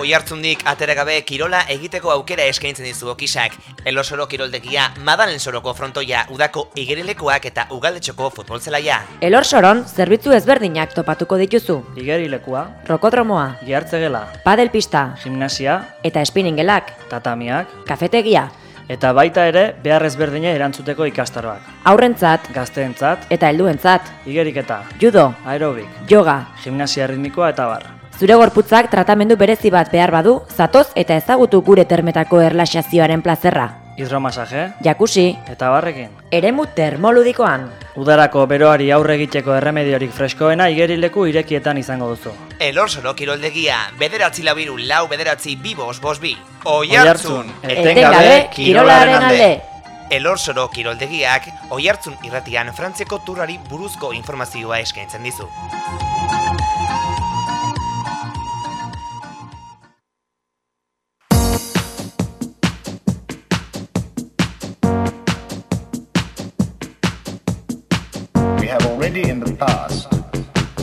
Oi hartzundik ateragabe kirola egiteko aukera eskaintzen dizu okisak. Elosoro kiroldegia, Madalen soroko frontoia, udako igerilekoak eta ugaldetxoko futbolzelaia. Elor soron, zerbitzu ezberdinak topatuko dituzu. Igerilekua, Rokodromoa, gihartzegela, padelpista gimnasia, eta spinningelak, tatamiak, kafetegia, eta baita ere behar ezberdina erantzuteko ikastaroak. aurrentzat Gazteentzat, eta helduentzat, igeriketa, judo, aerobik, yoga. gimnasia ritmikoa eta bar. Zure gorputzak tratamendu berezi bat behar badu, zatoz eta ezagutu gure termetako erlaxazioaren plazerra. Hidromasaje, Jakusi, eta barrekin. eremu termoludikoan. Udarako beroari aurre egiteko erremediorik freskoena igerileku irekietan izango duzu. Elorsoro kiroldegia, bederatzi lau iru, lau bederatzi bi bos bos bi. Oi Oihartzun, hartzun, Etengabe, kirolaren alde. Elorsoro kiroldegiak, oi hartzun irratian Frantziako turari buruzko informazioa eskaintzen dizu. Already in the past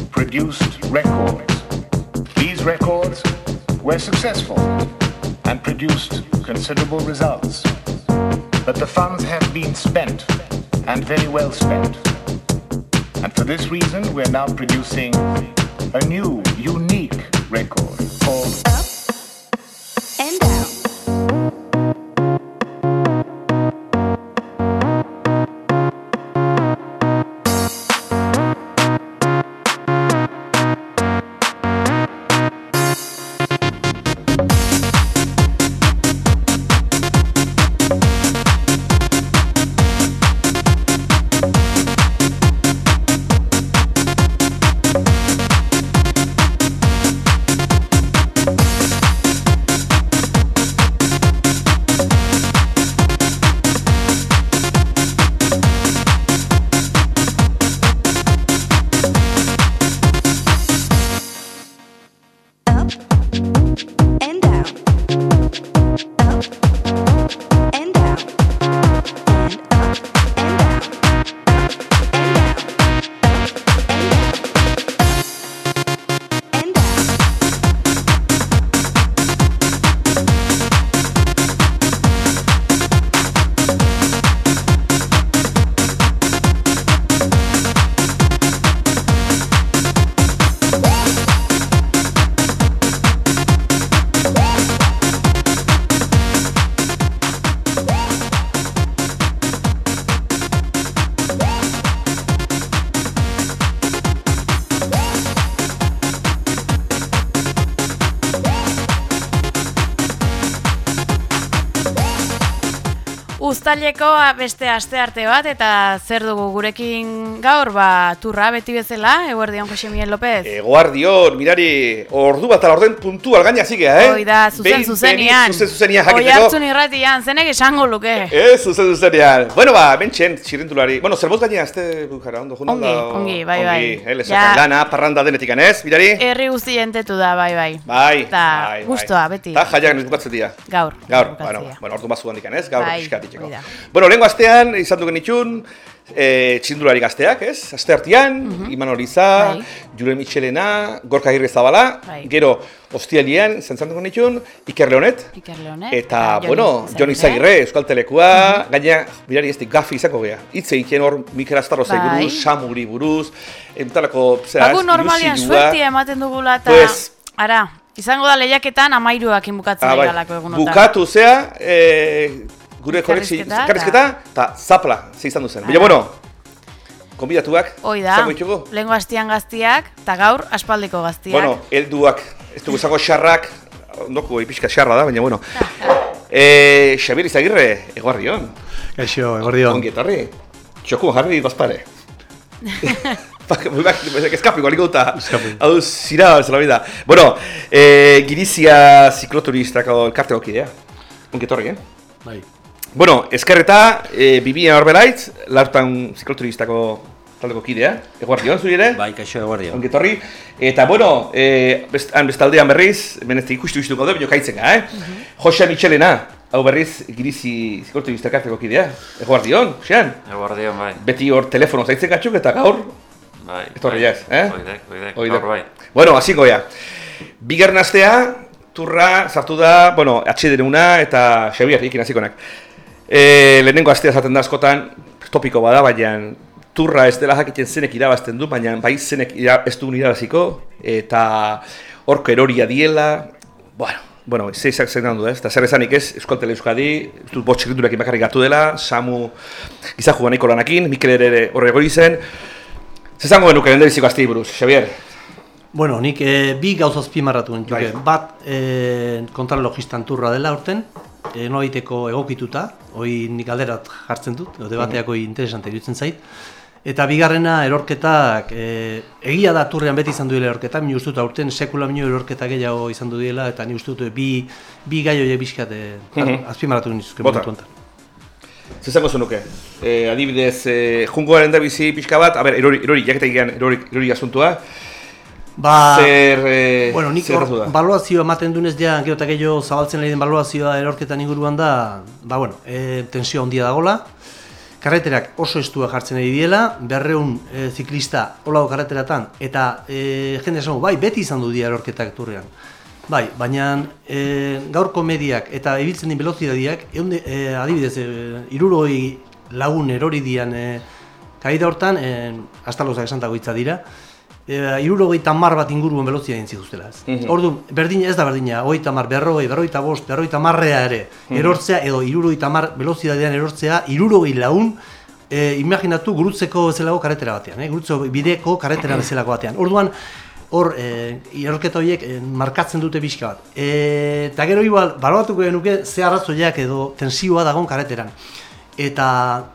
produced records. These records were successful and produced considerable results. But the funds have been spent and very well spent. And for this reason, we're now producing a new, unique record called Up and down. Uztaileko beste aste arte bat eta zer dugu gurekin gaur ba turra beti bezala Eguerdion Jose Miguel López. Eguardion, mirari, ordu bat ala orden puntual gaina zigea, eh? Hoi da, zuzen zuzenian. Zuzen zuzenian Hoi jakiteko. hartzun irratian, zenek esango luke. Ez, zuzen zuzenean. Bueno, ba, bentsen, txirrindulari. Bueno, zer bot gaina, azte bujara, ondo juna? Ongi, ongi, bai, bai. Ongi, eh, lesak, Ja. lana, parranda denetik ez, mirari? Herri guzti entetu da, bai, bai. Bai, Eta bai, bai. gustoa, beti. Ta jaiak nes bukatzen dira. Gaur. Gaur, bueno, bueno, ordu mazu handik ez, gaur Bai, da. Bueno, lehenko astean, izan dugen itxun, e, txindulari gazteak, ez? Aste artean, Iman Oriza, Bai. Jure Michelena, Gorka Agirre Zabala, Bai. gero, ostialian, izan dugen itxun, Iker Leonet, Iker Leonet. Eta, Jon bueno. Jon Izagirre, Euskal Telekua, gaina, mirari ez gafi izango gea. Itze egiten hor Mikel Astarrozai Bai. buruz, Samuri buruz, entalako, zera, Bagu normalian suertia ematen dugula eta... Pues- Ara, izango da lehiaketan amairuak inbukatzen Ah, bai. egunotan. Bukatu zea, e, gure Elkarrizketa, elkarrizketa, eta zapla, ze izan duzen. Baina, Ara. bueno, konbidatuak, izango ditugu? lehengo hastian gaztiak, eta gaur aspaldiko gaztiak. Bueno, helduak, ez dugu izango xarrak, ondoko ipixka xarra da, baina, bueno. E, Xabier Izagirre, eguarrion, Kaixo, eguardion. ongi etorri. Txoku jarri bazpare. Eskapi, goliko duta. Eskapi. Hau, zira, zela bida. Bueno, e, Girizia zikloturistako elkarteko kidea. Ongi etorri, eh? Bai. Bueno, eskerreta, e, Bibian Orbelaitz, lartan zikloturistako taldeko kidea. Eguardion, zuri ere? Bai, kaixo eguardion. Ongi etorri. Eta, bueno, e, best, han bestaldean berriz, da ikustu ikustuko da, baina kaitzeka, eh? Jose Michelena, hau berriz girizi zikortu bizterkarteko kidea. Eguardion, xean. Eguardion, bai. Beti hor telefono zaitzen gatzuk eta gaur, Bai. Etorri bai. jaz, eh? Oidek, oidek, Oidek. gaur bai. Bueno, hasiko ja. Bigarren astea, turra sartu da, bueno, atxederuna eta Xabier ikin hasikonak. E, lehenengo astea zaten da askotan, topiko bada, baina turra ez dela jakiten zenek irabazten du, baina bai zenek ira, ez du irabaziko, eta horko eroria diela, bueno, bueno, ze izak zen du, ez? Eta zer esanik ez, Euskal Tele Euskadi, ez dut bot txirrindurakin bakarrik hartu dela, Samu gizaku ganiko lanakin, Mikel ere horre egori zen. Zezango genuke lehen aztei buruz, Xabier? Bueno, nik e, bi gauza azpimarratu nuke. Bai. Bat, e, kontralogistan turra dela urten, e, nolaiteko egokituta, hoi nik alderat jartzen dut, debateako interesante iruditzen zait. Eta bigarrena erorketak, e, egia da turrean beti izan duela erorketa, mi uste dut aurten sekula minio erorketa gehiago izan du diela, eta ni uste dut bi, bi gai horiek bizkat e, Mhm. azpimarratu nizuzke momentu honetan. Zezango zenuke? E, adibidez, e, jungoaren da bizi pixka bat, a ber, erori, erori, jaketegian erori, erori asuntua. Ba, zer, e, Bueno, nik zer da? baloazioa ematen dunez ja, gero eta gehiago zabaltzen ari den baloazioa erorketan inguruan da, ba bueno, e, tensioa handia dagola, karreterak oso estua jartzen ari diela, berreun e, ziklista olago karreteratan, eta e, jende esango, bai, beti izan du dira erorketak turrean. Bai, baina e, gaurko mediak eta ibiltzen din velozidadiak, e, adibidez, e, irurogei lagun erori dian e, kaida hortan, e, astalozak esantako hitza dira, e, irurogei tamar bat inguruen velozia egin zituztela. ez. Mhm. Orduan, berdin ez da berdina, hoi tamar, berrogei, berrogeita bost, berrogeita marrea ere, Mhm. erortzea edo irurogei tamar velozidadean erortzea, irurogei laun, e, imaginatu gurutzeko bezalago karetera batean, eh? gurutzo bideko karetera bezalako batean. Orduan, hor, e, erorketa horiek e, markatzen dute pixka bat. E, eta gero igual, baloratuko genuke ze arrazoiak edo tensioa dagon kareteran. Eta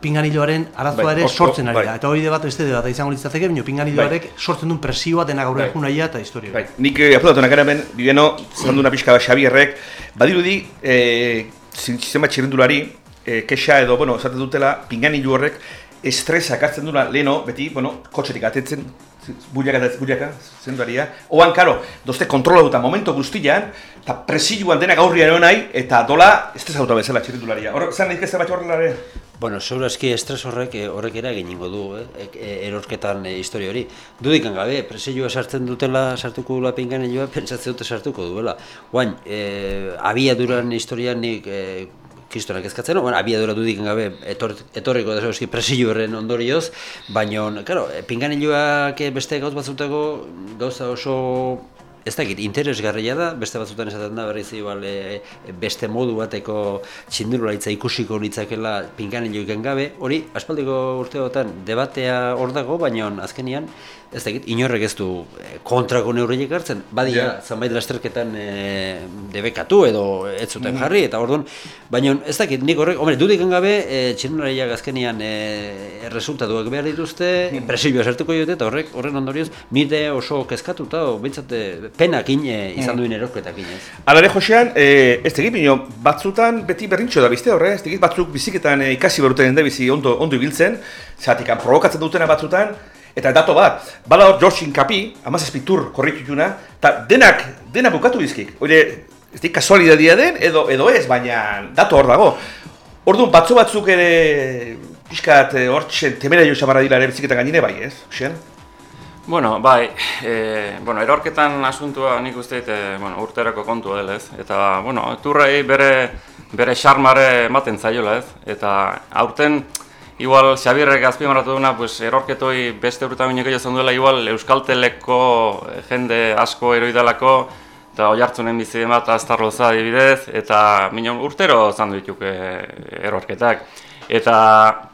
pinganiloaren arazoa Bai, ere sortzen ari bai. da. Eta hori bat beste bat izango litzateke, baina pinganiloarek sortzen duen presioa dena gaur Bai. egun nahia eta historia. Bai, nik eh, apuntatu nahi hemen, bideno, zan duna pixka bat Xabierrek, badirudi, e, sistema txirrindulari, e, kexa edo, bueno, esaten dutela, pinganilu horrek, estresa hartzen dula leno, beti, bueno, kotxetik atetzen, buliaka eta buliaka, zenduaria. Oan, karo, dozte kontrola duta momentu guztian, eta presioan dena gaurrian egon nahi, eta dola, estresauta bezala txirrindularia. Hor, zan nahi ez bat horrelare? Bueno, segurazki estres horrek eh, horrek ere egingo du, eh, e- e- erorketan eh, historia hori. Dudikan gabe, presioa sartzen dutela, sartuko dula pinganilloa, pentsatzen dute sartuko duela. Guain, eh, abiaduran historian nik eh, kristonak ezkatzen, bueno, abiadura dudikan gabe etor, etorriko da segurazki presio horren ondorioz, baina, claro, pinganilloak eh, beste gauz batzutako gauza oso Ez dakit, interesgarria da, beste batzutan esaten da berriz igual e, beste modu bateko txindurularitza ikusiko litzakela pinkanilloiken gabe, hori aspaldiko urteotan debatea hor dago, baina azkenian ez dakit, inorrek ez du eh, kontrako neurriek hartzen, badia Ja. zanbait lasterketan e, debekatu edo ez zuten jarri, eta orduan, baina ez dakit, nik horrek, hombre, dudiken gabe, e, txindulariak azkenian e, resultatuak behar dituzte, presioa sartuko diote, eta horrek, horren ondorioz, nire oso kezkatuta, bintzate, penakin e, izan duen erorketakin ez. Alare Josean, e, ez tegit, bino, batzutan beti berrintxo da bizte horre, ez tegit, batzuk biziketan e, ikasi beruten da bizi ondo, ondo ibiltzen, zeratik, provokatzen dutena batzutan, eta dato bat, bada hor George Inkapi, amazazpitur korritutuna, eta denak, denak bukatu bizkik. Oire, ez tegit, kasualidadia den, edo, edo ez, baina dato hor dago. Orduan, batzu batzuk ere, pixkat, e, hor txen, temera jo xamarra dila ere biziketan gainine bai, ez? Josean? Bueno, bai, e, bueno, erorketan asuntua nik uste dut, e, bueno, urterako kontua dela ez. Eta, bueno, turrei bere, bere xarmare ematen zaiola ez. Eta aurten, igual Xabierrek azpimarratu duna, pues, erorketoi beste urtetan bineko jazen duela, igual Euskalteleko jende asko eroidalako, eta oi hartzunen bizi bat aztarloza adibidez, eta minon urtero zandu dituk e, erorketak. Eta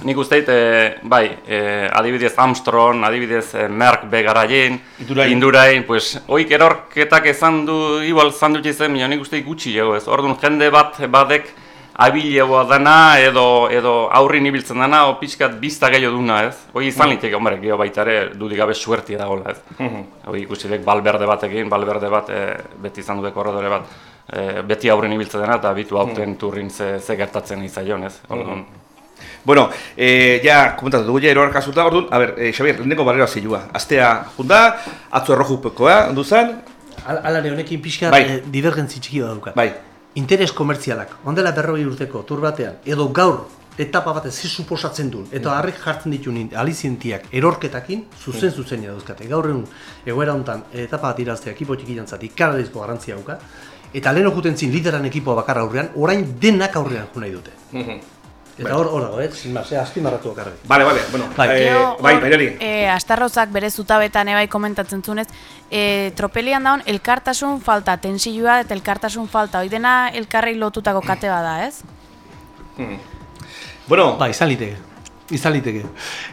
Nik uste dut, e, bai, e, adibidez Armstrong, adibidez e, Merck begaraien, Indurain. Indurain, pues, oik erorketak ezan du, igual zan dut izan, baina nik uste dut gutxi jau ez. Orduan, jende bat badek abilegoa dana, edo, edo aurrin ibiltzen dana, o pixkat bizta gehiago duna ez. Hoi izan liteke, hombre, geho baita ere, dudik gabe suertia dagoela ez. Hoi ikusi dek balberde batekin, balberde bat, e, beti izan dudek korredore bat, e, beti aurrin ibiltzen dena, eta bitu aurten turrin ze, ze gertatzen izaion ez. Orduan, Bueno, eh, ja, komentatu dugu ja eroar kasuta, orduan, a ber, eh, Xabier, lehenengo barrera zilua. Astea junda, atzo errojupekoa, ondu zen, Al, alare honekin pixka Bai. eh, divergentzi txiki bat daukat. bai, interes komertzialak, ondela berroi urteko tur batean, edo gaur etapa bat ze suposatzen duen, eta harrik jartzen ditu alizientiak erorketakin, zuzen zuzen dauzkate. Gaur egun egoera hontan etapa bat iraztea ekipo txiki jantzat ikararizko garrantzia dauka, eta lehen okuten zin lideran ekipoa bakar aurrean, orain denak aurrean jo nahi dute. Eta hor, hor dago, eh? Más, eh? azpimarratu bakarri. Vale, vale, bueno, Bai. eh, Gero, bai, hor, bairari. eh, Astarrozak bere zutabetan ebai komentatzen zunez, eh, tropelian daun elkartasun falta, tensioa eta elkartasun falta, hoi dena elkarrei lotutako kate bada, ez? Bueno, Ba, izan liteke. Izan liteke.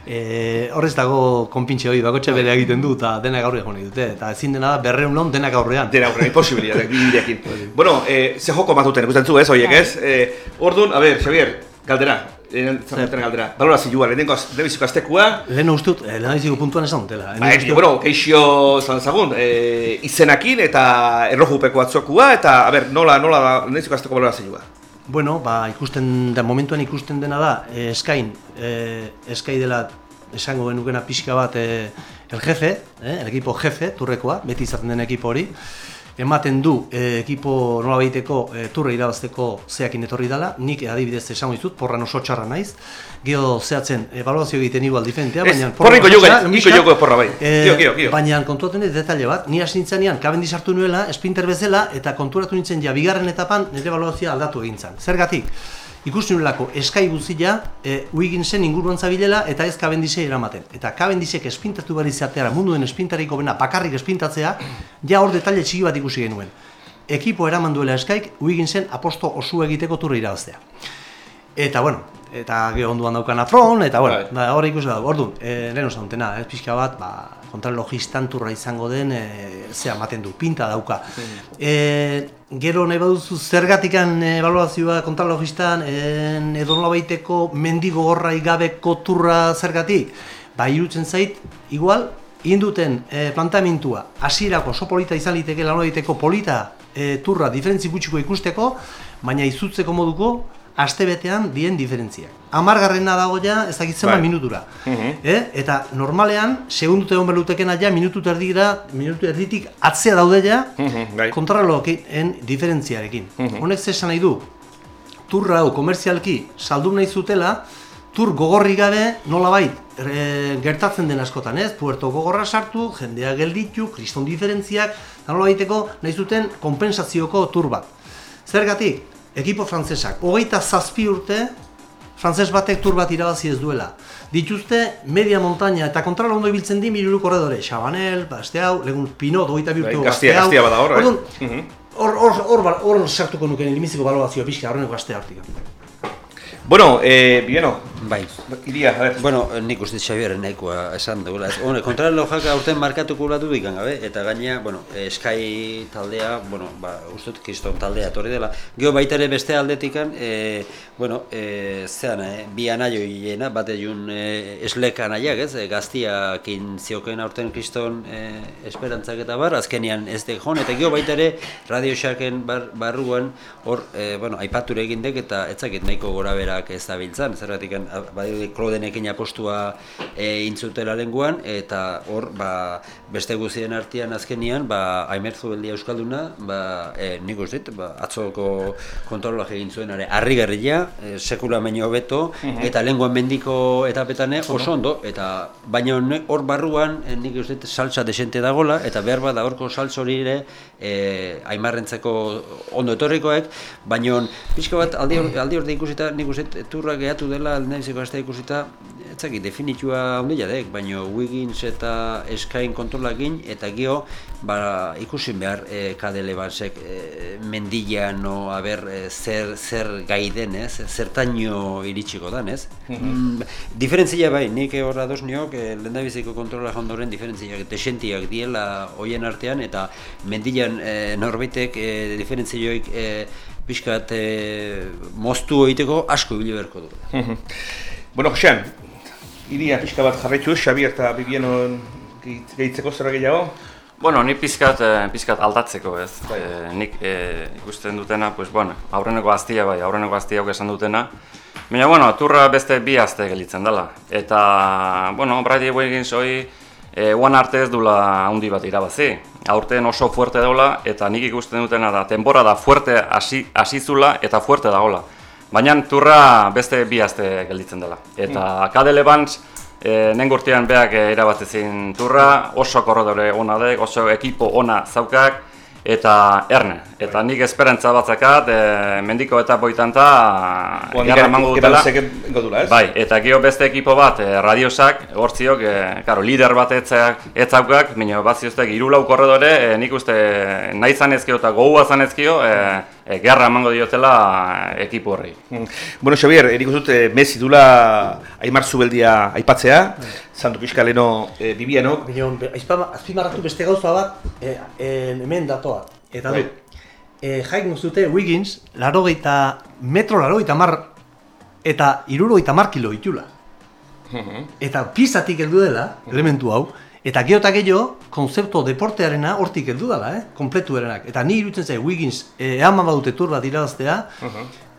E, horrez dago konpintxe hori, bakotxe bere egiten du, eta denak aurrean nahi dute. Eta ezin dena da berreun lon denak aurrean. Dena aurrean, imposibilitate, bideekin. bueno, eh, ze joko matuten, ikusten zu, ez, horiek, ez? Eh, orduan, a ber, Xavier, galdera, zertzen galdera. Balorazioa, lehenengo az- lehenbiziko aztekua, Lehen uste dut, eh, lehen biziko puntuan esan dutela. Ba, eh, bueno, keixo zan zagun, eh, izenakin eta errojupeko atzokua, eta, a ber, nola, nola da, lehenbiziko azteko balorazioa. Bueno, ba, ikusten da, momentuan ikusten dena da, eh, eskain, eh, eskai dela esango genukena pixka bat eh, el jefe, eh, el equipo jefe, turrekoa, beti izaten den ekipo hori, ematen du eh, ekipo nola baiteko eh, turre irabazteko zeakin etorri dela, nik adibidez esango dizut, porran oso txarra naiz, geho zehatzen evaluazio egiten igual diferentea, Ez, baina... txarra, iko pixka, joko porra bai. eh, Kio, kio, kio. Baina kontuaten dut detalle bat, ni hasi nintzenean Cavendish sartu nuela, sprinter bezala, eta konturatu nintzen ja bigarren etapan nire ebaluazioa aldatu egin zen. Zergatik, ikusi nolako eskai guztia e, Wigginsen inguruan zabilela eta ez Cavendishei eramaten. Eta Cavendishek espintatu behar izateara munduen espintariko bena bakarrik espintatzea, ja hor detalle txiki bat ikusi genuen. Ekipo eraman duela eskaik Wigginsen aposto osu egiteko turre irabaztea. Eta bueno, eta gero onduan daukan afron, eta bueno, Bai. da, hor ikusi da, orduan, e, lehen osan dutena, ez pixka bat, ba, kontralogistan turra izango den, e, zea ematen du, pinta dauka. E, gero nahi baduzu zergatikan ebaluazioa kontralogistan, en, edo nolabaiteko mendigo gorrai gabeko turra zergatik, ba, irutzen zait, igual, induten e, planteamentua hasierako oso polita izan liteke lan egiteko polita e, turra diferentzi gutxiko ikusteko, baina izutzeko moduko astebetean dien diferentziak. Amargarrena dago ja ezakitzen Bai. bat minutura. Mhm. eh? Eta normalean, segundute egon berlutekena ja minutu erdira, minutu erditik atzea daude ja, Mhm, bai. kontrarreloen diferentziarekin. Mhm. Honek ze esan nahi du, turra hau komerzialki saldu nahi zutela, tur gogorri gabe nolabait e, gertatzen den askotan, ez? Puerto gogorra sartu, jendea gelditu, kriston diferentziak, eta nolabaiteko nahi zuten konpensazioko tur bat. Zergatik, ekipo frantzesak, hogeita zazpi urte, frantses batek tur bat irabazi ez duela. Dituzte media montaña eta kontrala ondo ibiltzen di miruru korredore, Chabanel, ba, este hau, legun Pinot, hogeita bi Bai, urteko Gaztia, gazte hau. gaztia bada hor, eh? Mhm. Hor, hor, hor, hor, sartuko nuken elimiziko balorazioa pixka, horreneko gaztea hortik. Bueno, eh, Bieno, Bai. iria, a ver. Bueno, nik uste Xabier nahikoa esan dugula. Hone, kontrarelojak aurten markatuko latu dikan gabe, eta gaina, bueno, Sky taldea, bueno, ba, uste dut kriston taldea etorri dela. Gero baita ere beste aldetikan, e, bueno, e, zean, e, bi anaio hilena, bate jun e, eslek anaiak, ez, e, gaztiakin zioken aurten kriston e, esperantzak eta bar, azkenian ez de jon, eta gero baita ere Radio Shacken bar, barruan, hor, e, bueno, aipature egin dek eta etzakit nahiko gora berak ez da biltzan, zergatik badirudi Klodenekin apostua e, intzutela lenguan, eta hor, ba, beste guztien artean azkenian, ba, Aimerzu beldia Euskalduna, ba, e, nik uste ba, atzoko kontrolak egin zuen, are, harrigarria, e, sekula meino hobeto, Mhm. eta lenguan mendiko etapetane oso ondo, eta baina hor barruan, e, nik uste salsa desente dagola, eta behar bada horko salsa hori ere, e, aimarrentzako ondo etorrikoek, baina pixka bat aldi, aldi hor ikusita, nik dut, turra gehatu dela, aldinabiziko astea ikusita, etzakit, definitua ondila dek, baina Wiggins eta Eskain kontrolakin, eta gio, ba, ikusi behar e, kadele batzek e, mendian, no, a ber, e, zer, zer gai den, ez? Zertaino iritsiko dan, ez? Mm, diferentzia bai, nik horra dos niok, e, lehendabiziko kontrola jondoren diferentziak, desentiak diela hoien artean, eta mendian e, norbaitek e, diferentzioik e, pixkat e, moztu egiteko asko ibili beharko du. Mhm. bueno, Josean, iria pixka bat jarraitu, Xabier eta Bibienon gehitzeko zer gehiago? Bueno, ni pizkat, eh, pizkat aldatzeko ez. Eh, nik eh, ikusten dutena, pues, bueno, aurreneko aztia bai, aurreneko aztia esan dutena. Baina, bueno, turra beste bi azte gelitzen dela. Eta, bueno, Brady Wiggins hoi e, oan arte ez dula handi bat irabazi. Aurten oso fuerte daula eta nik ikusten dutena da, temporada fuerte hasi hasizula eta fuerte dagola. Baina turra beste bi aste gelditzen dela. Eta mm. Kadele Bans, e, nengurtean beak e, irabatezin turra, oso korredore ona dek, oso ekipo ona zaukak, eta erne. Eta nik esperantza batzakat, e, mendiko eta boitanta, garra emango dutela. Dutela, ez? Bai, eta gio beste ekipo bat, e, radiosak, hortziok, e, karo, lider bat etzak, etzaukak, minio bat zioztek, irulau korredore, e, nik uste nahi zanezkio eta gogoa zanezkio, e, e, gerra emango diotela ekipo horri. Mm. Bueno, Xavier, erik dut, e, Messi dula Aimar Zubeldia aipatzea, Santo Pixka leno e, bibianok. Bino, azpimarratu beste gauza bat, e, e, hemen datoa. Eta Bai. du, e, jaik dute Wiggins, laro metro laro mar, eta iruro mar kilo itula. Eta pizatik heldu dela, elementu hau, eta gero eta gehiago, konzepto deportearena hortik heldu dela, eh? kompletu erenak. Eta ni iruditzen zait, Wiggins, eh, eman badute tur bat irabaztea,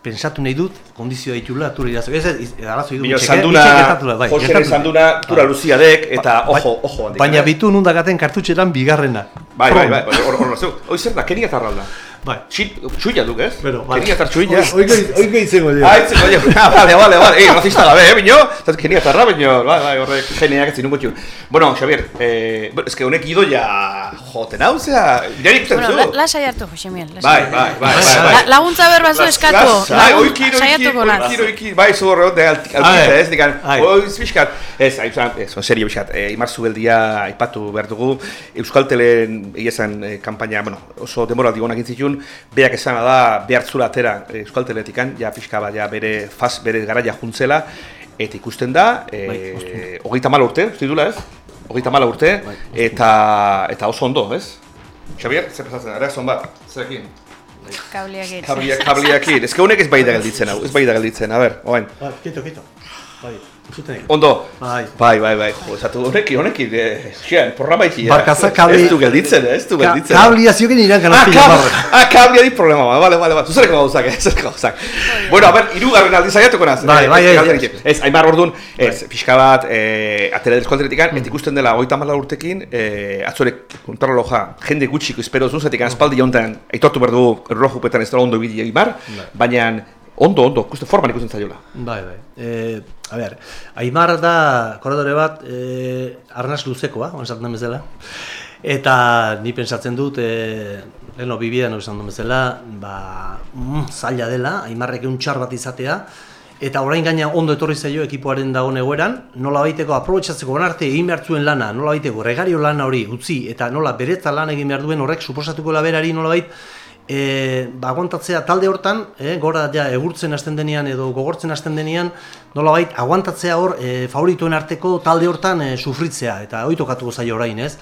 pensatu nahi dut, kondizioa itula tur irazeko. Ez, arazo Sanduna, itxeketatu da, bai, da. Sanduna, tura luzia dek, eta Ba- ojo, ojo. Baina eh? bitu nundakaten kartutxeran bigarrena. Bai, bai, bai, bai, hor, hor, hor, hor, zer da, kenia tarralda. Bai. Txuia duk, ez? Bueno, vale. Kenia tar txuia. Oiko, izango dira. Ah, itzeko, jo. Ah, vale, vale, vale. Eh, racista gabe, eh, bino? Zat, kenia tarra, bino. Bai, bai, horrek geneak ez zinun gotxun. Bueno, Xavier, eh, bueno, es que honek ido ja joten hau, zera, ja Bueno, zu. la, lasai hartu, Jose Miel. Bai, bai, bai, bai, bai. La, laguntza berbazu eskatu. Bai, saiatuko naz. oikin, oikin, bai, zu horre, de altita, Ai, ez, digan, ai. oiz pixkat, ez, hain ez, on serio pixkat, eh, Imar Zubeldia aipatu behar dugu, Euskaltelen, egia esan, eh, kampaina, bueno, oso demoraldi honak intzitun, beak esana da, behartzula atera eh, Euskalteletikan, ja pixka bat, ja bere, faz, bere garaia juntzela, eta ikusten da, eh, hogeita mala urte, uste dula ez? Hogeita mala urte, eta, eta oso ondo, ez? Xavier, zer pasatzen, arazo bat, zerekin? Kabliak egin. Kabliak, kabliakin. Ez que honek ez bai da gelditzen hau, ez bai da gelditzen, a ber, oain. Bai, kito, kito. Bai, zuten Ondo. Bai. Bai, bai, bai. Jo, esatu honekin, honekin, eh, xian, programa itxi. Barkaza kabli- Ez du gelditzen, eh, ez du Ka gelditzen. kablia zioken iran Ah, kanazpila kab barra. ah, kablia di problema, ba, vale, vale, vale. Zuzereko gauzak, ez zuzereko gauzak. Bueno, a ber, irugarren aldi saiatuko naz. Bai, eh, bai, eh, bai, bai. Ez, Aimar ordun, ez, pixka bat, eh, atera del eskualderetikan, eta ikusten dela hogeita hamar urtekin, eh, atzorek kontraroloja, jende gutxiko espero zuzetik, aspaldi jontan, aitortu behar dugu, erlojupetan ez dela ondo bidea Aimar, baina ondo, ondo, ikusten forman ikusten zaiola. Bai, bai. E, a ber, Aimar da korredore bat e, arnaz luzekoa, on esaten den bezala. Eta ni pensatzen dut, e, leheno bibidan esan duen bezala, ba, mm, zaila dela, Aimarrek un txar bat izatea, eta orain gaina ondo etorri zaio ekipoaren dagoen egoeran, nola baiteko aprobetsatzeko arte egin behar zuen lana, nola baiteko regario lana hori utzi, eta nola beretza lan egin behar duen horrek suposatuko berari nola bait, e, ba, aguantatzea talde hortan, e, gora ja egurtzen hasten denean edo gogortzen hasten denean, nolabait aguantatzea hor e, favorituen arteko talde hortan e, sufritzea eta hori tokatuko zaio orain, ez?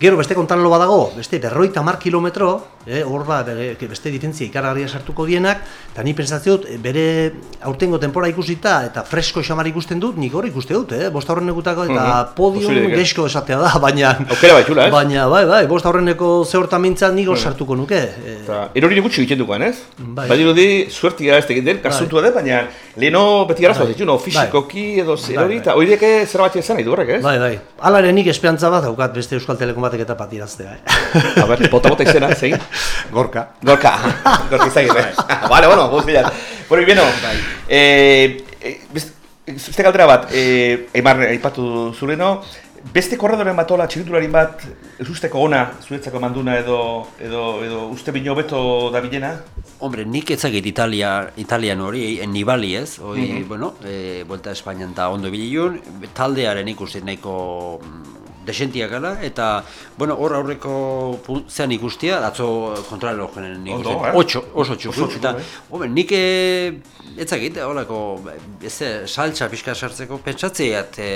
Gero beste kontan lo badago, beste berroita mar kilometro, eh, hor da bere- beste diferentzia ikaragarria sartuko dienak, eta ni pentsatzen dut, eh, bere aurtengo denpora ikusita eta fresko xamar ikusten dut, nik hor ikuste dut, eh, bost aurrenekutako eta Mhm. podium Posible, eh? gesko esatea da, baina... Aukera baitxula, ez? Baina, bai, bai, bost aurreneko zehortan mintzat nik hor sartuko nuke. eh, Eta erori gutxi egiten dukoan, ez? Bai. Badirudi suertia ez egin den, kasuntua da, baina leheno beti arazo Bai. ditu, no, fisikoki edo Bai, erori, bai. eta horiek zer bat izan nahi du horrek, ez? Bai, bai. Hala ere nik esperantza bat daukat beste Euskal Telekom batek eta bat iraztea. Eh? A ber, bota bota izena, zein? Gorka. Gorka, gorka izagirre. Vale, bueno, guz bilan. Bueno, y bueno, eh, eh, best- beste galdera bat, eh, Eimar aipatu zureno, beste korredoren batola txirritularin bat, ez usteko ona, zuretzako manduna edo, edo, edo uste bino beto da bilena? Hombre, nik ezagit Italia, Italian hori, en Nibali ez, hori, Mhm. bueno, e, Vuelta a Espainian eta ondo bililun, taldearen ikusi nahiko mm, desentiak gala, eta, bueno, hor aurreko zean ikustia, atzo kontrarelo jenen Ondo, ikusten, eh? ocho, oso txuku, eta, hombre, nik e, ezagit, holako, ez saltza pixka sartzeko, pentsatzeat, e,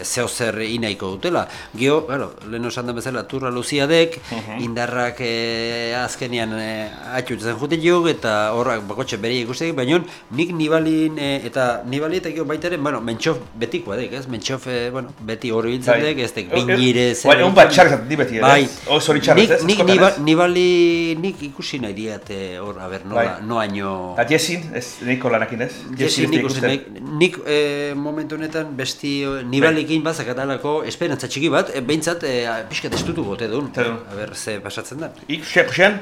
zeo zer inaiko dutela. Gio, claro, lehen esan den bezala, turra luziadek, Mhm. indarrak e, azkenean e, atxutzen jute jok, eta horrak bakotxe bere ikustek, baina nik nibalin, e, eta nibali eta gio baita ere, bueno, mentxof betikoa dek, ez? Mentxof, e, bueno, beti hori biltzen Bai. dek, ez dek, Eh, eh, binire, bai, un bat txarrak zaten di beti Bai, ez? Hori txarrak, nik, ez? nik nibali, nik ikusi nahi diat, hor, a ber, nola, Bai. noaino... Eta Jessin, ez nahiko lanakin ez? Jesi ez nik ikusten. uste, nik, nik eh, momentu honetan besti nibalik zuekin bazakatalako esperantza txiki bat, e, behintzat e, pixkat estutu gote duen. A ber, ze pasatzen da. Ik, Josean?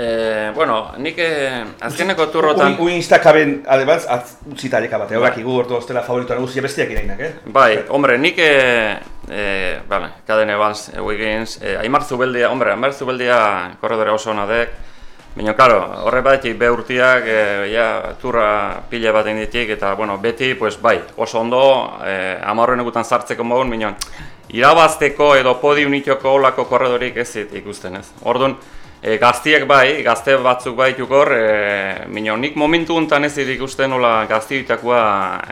E, bueno, nik eh, azkeneko turrotan... Ui, instakaben, además, utzita leka bat, horrak igu ordu ostela favoritoa nagusia bestiak irainak, eh? Bai, hombre, nik, e, e, vale, Caden Evans, e, Wiggins, e, Aimar Zubeldia, hombre, Aimar Zubeldia korredore oso ona dek, Baina, karo, horre batetik be urtiak, e, ja, turra pila bat inditik, eta, bueno, beti, pues, bai, oso ondo, e, amorren egutan sartzeko mogun, minon, irabazteko edo podiunitoko olako korredorik ez ikusten ez. Orduan, e, gaztiek bai, gazte batzuk baituk hor, e, minon, nik momentu honetan ez zit ikusten nola gaztiitakoa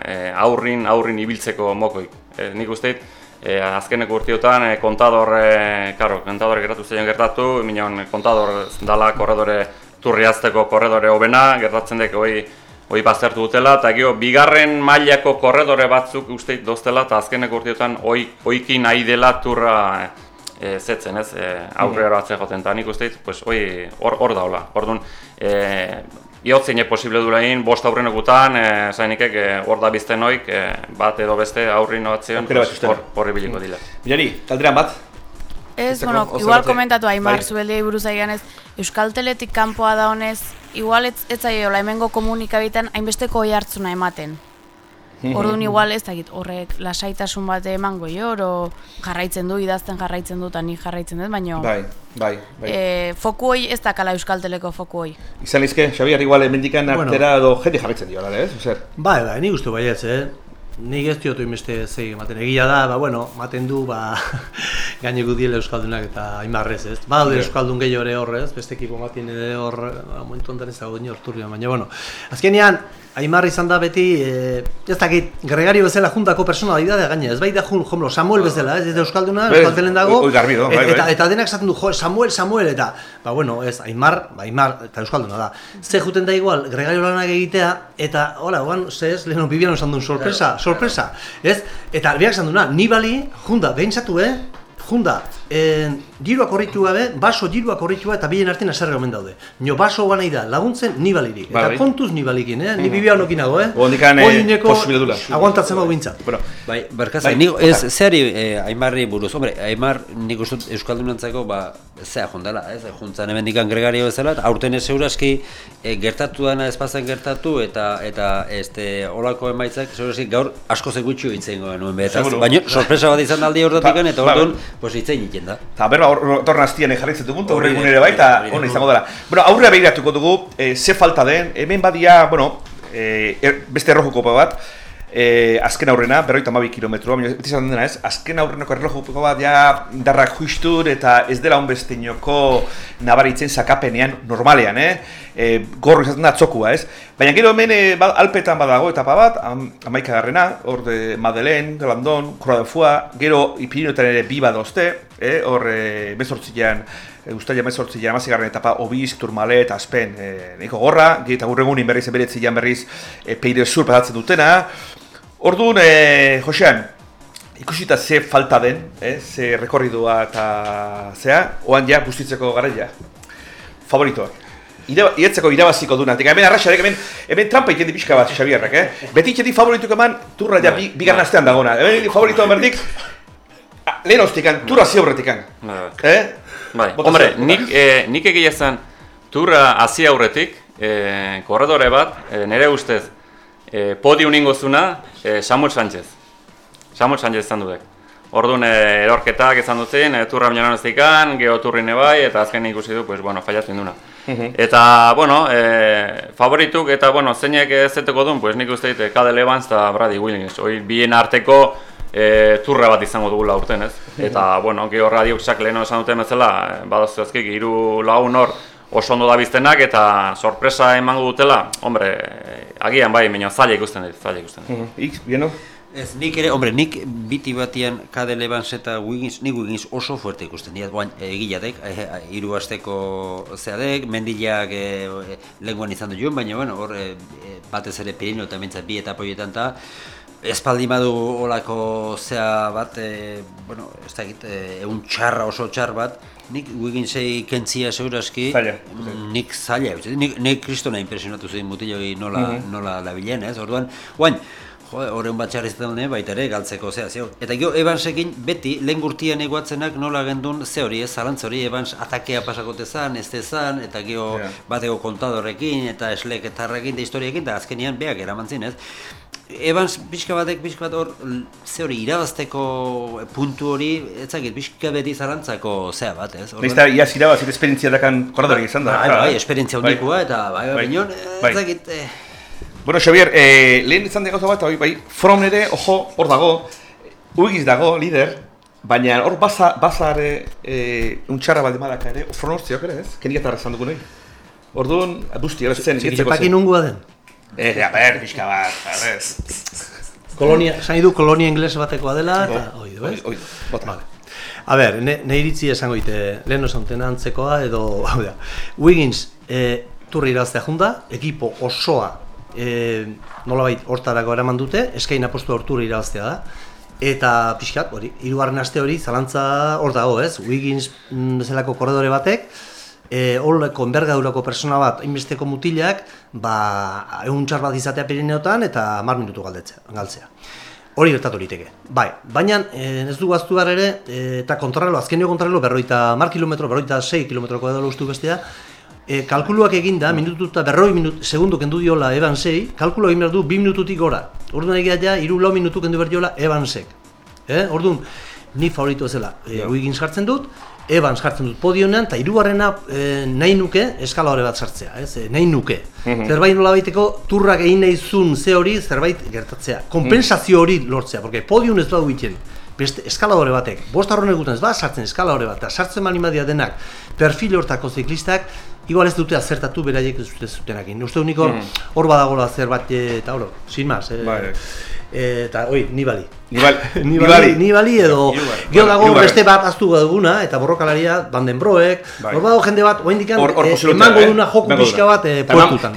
e, aurrin, aurrin ibiltzeko mokoik. E, nik uste E, azkeneko urtiotan e, kontador, e, karo, kontador gertatu zein gertatu, minon kontador dala korredore turriazteko korredore hobena, gertatzen dek hoi, hoi baztertu dutela, eta gero, bigarren mailako korredore batzuk uste doztela, eta azkeneko urtiotan hoi, hoiki nahi dela turra e, zetzen, ez, e, aurrera batzea joten, eta nik uste pues, hoi hor, hor daula. Orduan, e, Iotzine posible dura egin, bost aurren egutan, e, zainikek hor da bizten oik, e, bat edo beste aurrin noatzen, hor, horri biliko dila. Mirari, talderan bat? Ez, bueno, igual komentatu Aimar Zubeldia buruz aigan ez, Euskal Teletik kanpoa da honez, igual ez, ez zaiola hemengo komunikabitan hainbesteko oi hartzuna ematen. Orduan igual ez dakit horrek lasaitasun bat emango oro jarraitzen du, idazten jarraitzen du, eta ni jarraitzen dut, baina... Bai, bai, bai. E, foku hoi ez dakala Euskal Teleko foku hoi. Izan izke, Xabiar, igual, emendikan bueno. artera edo jende jarraitzen diola, ez? Zer? Bai, bai, ni guztu baietz, eh? Nik ez diotu inbeste zei ematen. Egia da, ba, bueno, maten du, ba, gaineko diele Euskaldunak eta aimarrez, ez? Ba, daude Euskaldun gehiago ere horrez, beste ekipo matien ere hor, ba, momentu ondan ez dago dini baina, bueno. Azkenean, Aimar izan da beti, e, ez dakit, gregario bezala juntako personalidadea gaine, ez bai da jun, jomlo, Samuel bezala, ez, ez Euskalduna, Euskaltelen dago, oi, garbi, bai, bai. eta, eta denak esaten du, jo, Samuel, Samuel, eta, ba, bueno, ez, Aimar, ba, Aimar, eta Euskalduna da. Ze juten da igual, gregario lanak egitea, eta, hola, oan, ze ez, leheno, bibian esan duen, sorpresa, sorpresa, ez? Eta, biak esan duena, nibali, junda, behintzatu, eh? Junda, en, diruak horritu gabe, baso diruak horritu eta bilen artean aserre omen daude. Nio baso gana da, laguntzen nibalirik. Eta Bai. kontuz nibalikin, eh? Ni bibia honokin nago, eh? Ondikan, eh, Oineko posible dula. Aguantatzen bau bintza. Bueno, Bai, barkazak, Bai, ez, zehari eh, Aimarri buruz, hombre, Aimar nik uste dut Euskaldunentzako, ba, zea jondela, ez, juntzan hemen dikan gregario bezala, eta aurten ez euraski e, gertatu dana ez pazen gertatu, eta, eta, este, olako emaitzak, euraski gaur asko ze gutxi hitzen goen baina sorpresa bat izan aldi horretatik, Ba, eta ba, orduan, pues hitzein egiten da. Eta berba, torna hastian jarraitzen dugun, eta Hori horregun ere bai, da. ona izango dela. Bueno, aurrera behiratuko dugu, e, ze falta den, hemen badia, bueno, e, er, beste errojuko bat, e, azken aurrena, berroita mabi kilometroa, baina beti esaten dena ez, azken aurreneko erlojuko bat, ja, darrak juistur, eta ez dela honbesteinoko nabaritzen sakapenean, normalean, eh? E, gorro izaten da atzokua, ez? Baina gero hemen e, ba, alpetan badago etapa bat, am, amaika garrena, hor de Madeleine, de Landon, Croix de Foix, gero Ipirinoetan ere bi badozte, eh? hor e, bezortzilean, e, ustaila mezortzilean amazigarren etapa Obisk, Turmalet, Aspen, e, nahiko gorra, eta gurregunin berriz eberetzilean berriz e, Peire Sur patatzen dutena. Orduan, e, Josean, ikusita ze falta den, eh? ze rekorridua eta zea, oan ja bustitzeko garaia. Favoritoak. Ira, ietzeko irabaziko duna. Tika hemen arraxarek, hemen, hemen trampa iten di pixka bat, Xabierrak, eh? Beti itxetik favorituk eman, turra ja bi, bigarren astean dagona. Hemen favoritoa berdik, lehen hostikan, turra ziaurretikan. Bai, bai. Eh? Bai, hombre, nik, e, nik egia zen turra hasi aurretik, e, korredore bat, e, nire ustez, e, podium ingozuna e, Samuel Sánchez. Samuel Sánchez izan dudek. Orduan e, erorketak izan dutzen, e, turra baina ez dikan, geho turrin bai, eta azken ikusi du, pues, bueno, fallatu induna. Eta, bueno, e, favorituk eta, bueno, zeinek ez zeteko duen, pues nik uste dit, Cadel Evans eta Brady Williams. Hoi bien arteko e, turra bat izango dugula urten, ez? Eta, bueno, geho radioksak leheno esan duten bezala, e, badaztu azkik, hiru lagun hor oso ondo dabiltzenak eta sorpresa emango dutela, hombre, agian bai, baina zaila ikusten dit, zaila ikusten dit. X, bieno? Ez, nik ere, hombre, nik biti batian Cadel Evans eta Wiggins, nik Wiggins oso fuerte ikusten dira, guain, egilatek, e, hiru asteko zeadek, mendileak e, lenguan izan du joan, baina, bueno, hor, e, e, batez ere Pirino eta mentzat bi eta poietan eta espaldi badu olako zea bat, e, bueno, ez da egit, e, egun txarra oso txar bat, nik Wigginsei kentzia seguraski, Zaila. nik zaila, nik, nik kristona impresionatu zein mutiloi nola, nola labilen, ez, orduan, guain, jo, horren bat txarrizten dene, baita ere, galtzeko, zea, zeo. Eta gero, Evansekin, beti, lehen gurtian eguatzenak nola gendun, ze hori, ez, zalantz hori, Evans atakea pasakote zan, ez zan, eta gero, Ja. bateko kontadorekin, eta esleketarrekin, eta historiekin, eta azkenian beak eramantzin, ez. Evans pixka batek, pixka bat hor, ze hori, irabazteko puntu hori, ez zakit, pixka beti zalantzako zea bat, ez. Naiz eta iaz irabazit esperientzia dakan korredori izan da. Bai, Bai, bai, esperientzia handikoa, eta bai, bai, binon, eh, bai. ez dakit, eh, Bueno, Xavier, eh, lehen izan da gauza bat, bai, bai, From ere, ojo, hor dago, uigiz dago, lider, baina hor baza, bazare eh, untxarra balde malaka ere, From hor ere, ez? Kenigetarra esan dugu nahi. Orduan, busti, ere zen, ikitzeko Zepakin nungua den. Eh, a ber, pixka bat, a ber. Kolonia, esan du kolonia ingles batekoa dela, eta hoi du, ez? Oi, oi, bota. Vale. A ber, ne, ne iritzi esango ite, lehen osan antzekoa, edo, hau da, Wiggins e, turri iraztea junda, ekipo osoa e, nolabait hortarako eraman dute, eskain apostu horturri iraztea da, eta pixkat, hori, hirugarren aste hori, zalantza hor dago, ez? Wiggins mm, bezalako korredore batek, e, holeko enbergadurako persona bat, hainbesteko mutilak, ba, egun txar bat izatea Pirineotan eta mar minutu galdetzea, galtzea. Hori gertatu liteke. Bai, baina eh, ez du gaztu behar ere, eh, eta kontrarrelo, azkenio kontrarrelo, berroita mar kilometro, berroita sei kilometroko edo ustu bestea, e, kalkuluak egin da, minutu eta berroi minut, segundu kendu diola Evan sei, kalkulu egin behar du bi minututik gora. Orduan egia ja, iru lau minutu kendu behar diola Evansek. Eh? Orduan, ni favoritu ezela, e, Wiggins jartzen dut, Evans jartzen dut podionean, eta hirugarrena e, nahi nuke eskalore bat sartzea, ez? E, nahi nuke. Zerbait nola baiteko turrak egin nahi zun ze hori zerbait gertatzea. Kompensazio hori lortzea, porque podium ez badu egiten. Beste eskaladore batek, bost arron eguten ez ba, sartzen eskaladore bat, eta sartzen bali badia denak perfil hortako ziklistak, igual ez dute azertatu beraiek ez dute zutenakin. Uste unik hor, hor badagola zerbait, e, eta hor, sin mas, e, Bai. e, eta, oi, nibali. Nibali. Nibali, nibali edo gero dago beste bat aztu duguna eta borrokalaria Vandenbroek, Bai. hor badago jende bat oraindik Hor- hor eh, emango eh? duna joku pixka bat eh, eman- puertutan.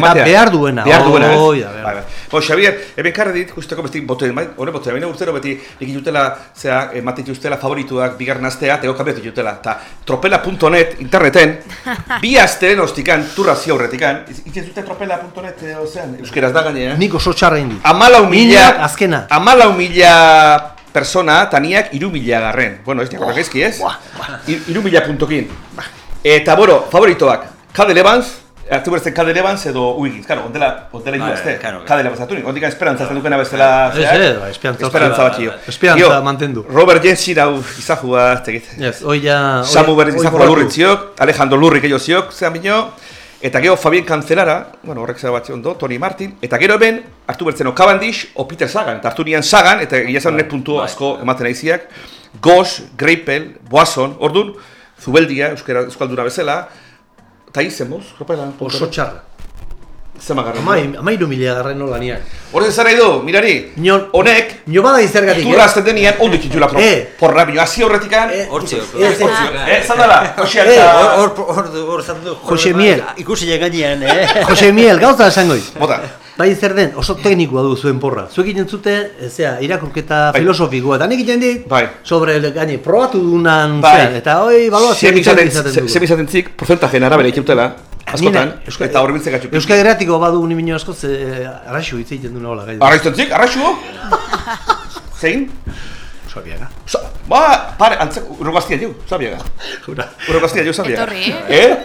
Eta behar duena. Behar duena, ez? Bai, bai. Bo, Xavier, eben karre dit, guzteko besti bote, bai, hori bote, baina urtero beti ikitutela, zera, ematen dituztela favorituak, bigarren astea, teo kabetu ditutela. Eta tropela.net, interneten, bi asteren ostikan, turra ziaurretikan, itzen zute tropela.net, ozean, euskeraz da gainea. Nik oso txarra indi. Amalau mila, azkena. amalau mila persona, taniak iru mila garren. Bueno, ez diakorrak ezki, ez? Ir- Iru mila puntokin. Eta, bueno, favoritoak, Cadel Evans, hartu bertzen Cadel Evans edo Wiggins, karo, ondela, ondela hiru azte. claro. Cadel Evans hartu nik, ondik esperantza zen dukena bezala, Ez, ez, bai, esperantza esperantza bat jo. esperantza mantendu. Robert Jensin hau izahua, ez tegit. Ez, ja... hoi- Samu berriz hoi izahua probatu. lurrit ziok, Alejandro Lurrik ello ziok, zean bino, eta gero Fabien Cancelara, bueno, horrek zera bat ondo, Tony Martin, eta gero hemen, hartu bertzen Cavendish o Peter Sagan, eta hartu nian Sagan, eta gila zan puntu bai, asko ematen aiziak, Goss, Greipel, Boason, ordun, Zubeldia, euskera, euskalduna bezala, eta izen boz, Oso txarra. Zema garren. Amai, amairu mila garren nola niak. Horrez zara edo, mirari, Nion- honek, Nio bada izergatik, turra azten denian, ondo ditutula pro, Eh. porra, bino, hasi horretikan, Hortxe, Ez, ez, eh, zandala, Jose Eh, Alta, Hor, hor, hor, hor, zatu du. Jose Miel. Ikusi gainean, eh? Jose Miel, gauza esangoiz. bota, Bai zer den, oso teknikoa du zuen porra. Zuek egiten zute, eh, zea, irakurketa Bai. filosofikoa, eta nik egiten dit, Bai. sobre, gaine, probatu dunan, Bai. zea, eta hoi, baloazio Zem izaten dugu. izaten zik, porcentajen arabera ikutela, askotan, Euskal- eta horbiltzen gatxuk. Euskal Herriatiko badu ni minio askoz, eh, arraxu hitz egiten du nola, gai. Arraizten zik, arraixu? Zein? Sabiaga. Sa- Ba, pare, antzak, urrogaztia sabiaga. Jura. Urrogaztia jo, sabiaga. Etorri, Eh?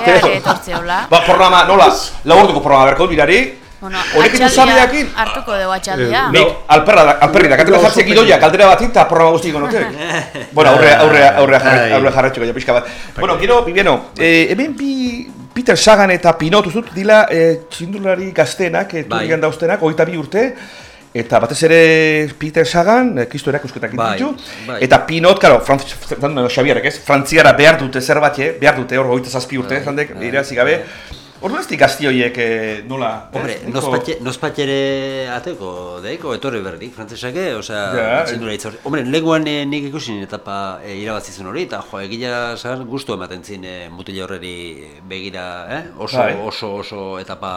Ea ere etortzeola. Ba, programa, nola, lau orduko programa berko birari, Bueno, Honekin atxaldia sabiakin? hartuko dugu atxaldia. Nik, alperra da, alperri da, katela oso idoia, kaldera bat eta programa guztiko notek. bueno, aurre, aurre, aurre, aurre jarretxeko ja pixka bat. Bueno, gero, Viviano, eh, hemen bi Peter Sagan eta Pinot uzut dila eh, txindulari gaztenak, eh, Bai. turigan dauztenak, hogeita bi urte, eta batez ere Peter Sagan, eh, kristo erakusketak Bai, ditu, bai. eta Pinot, karo, Fernando Xabierrek ez, frantziara behar dute zerbait, eh, behar dute hor hogeita zazpi urte, zandek, irazi gabe. Orduan ez dik gazti horiek eh, nola? Hombre, eh, nospatxe, nospatxere ateko deiko, etorri berdik, frantzesake, osea, Ja, txindura hitz hori. Hombre, leguan eh, nik ikusi nien etapa eh, irabazi zuen hori, eta jo, egila zan gustu ematen zin eh, mutila horreri begira, eh? oso, Bai. oso, oso etapa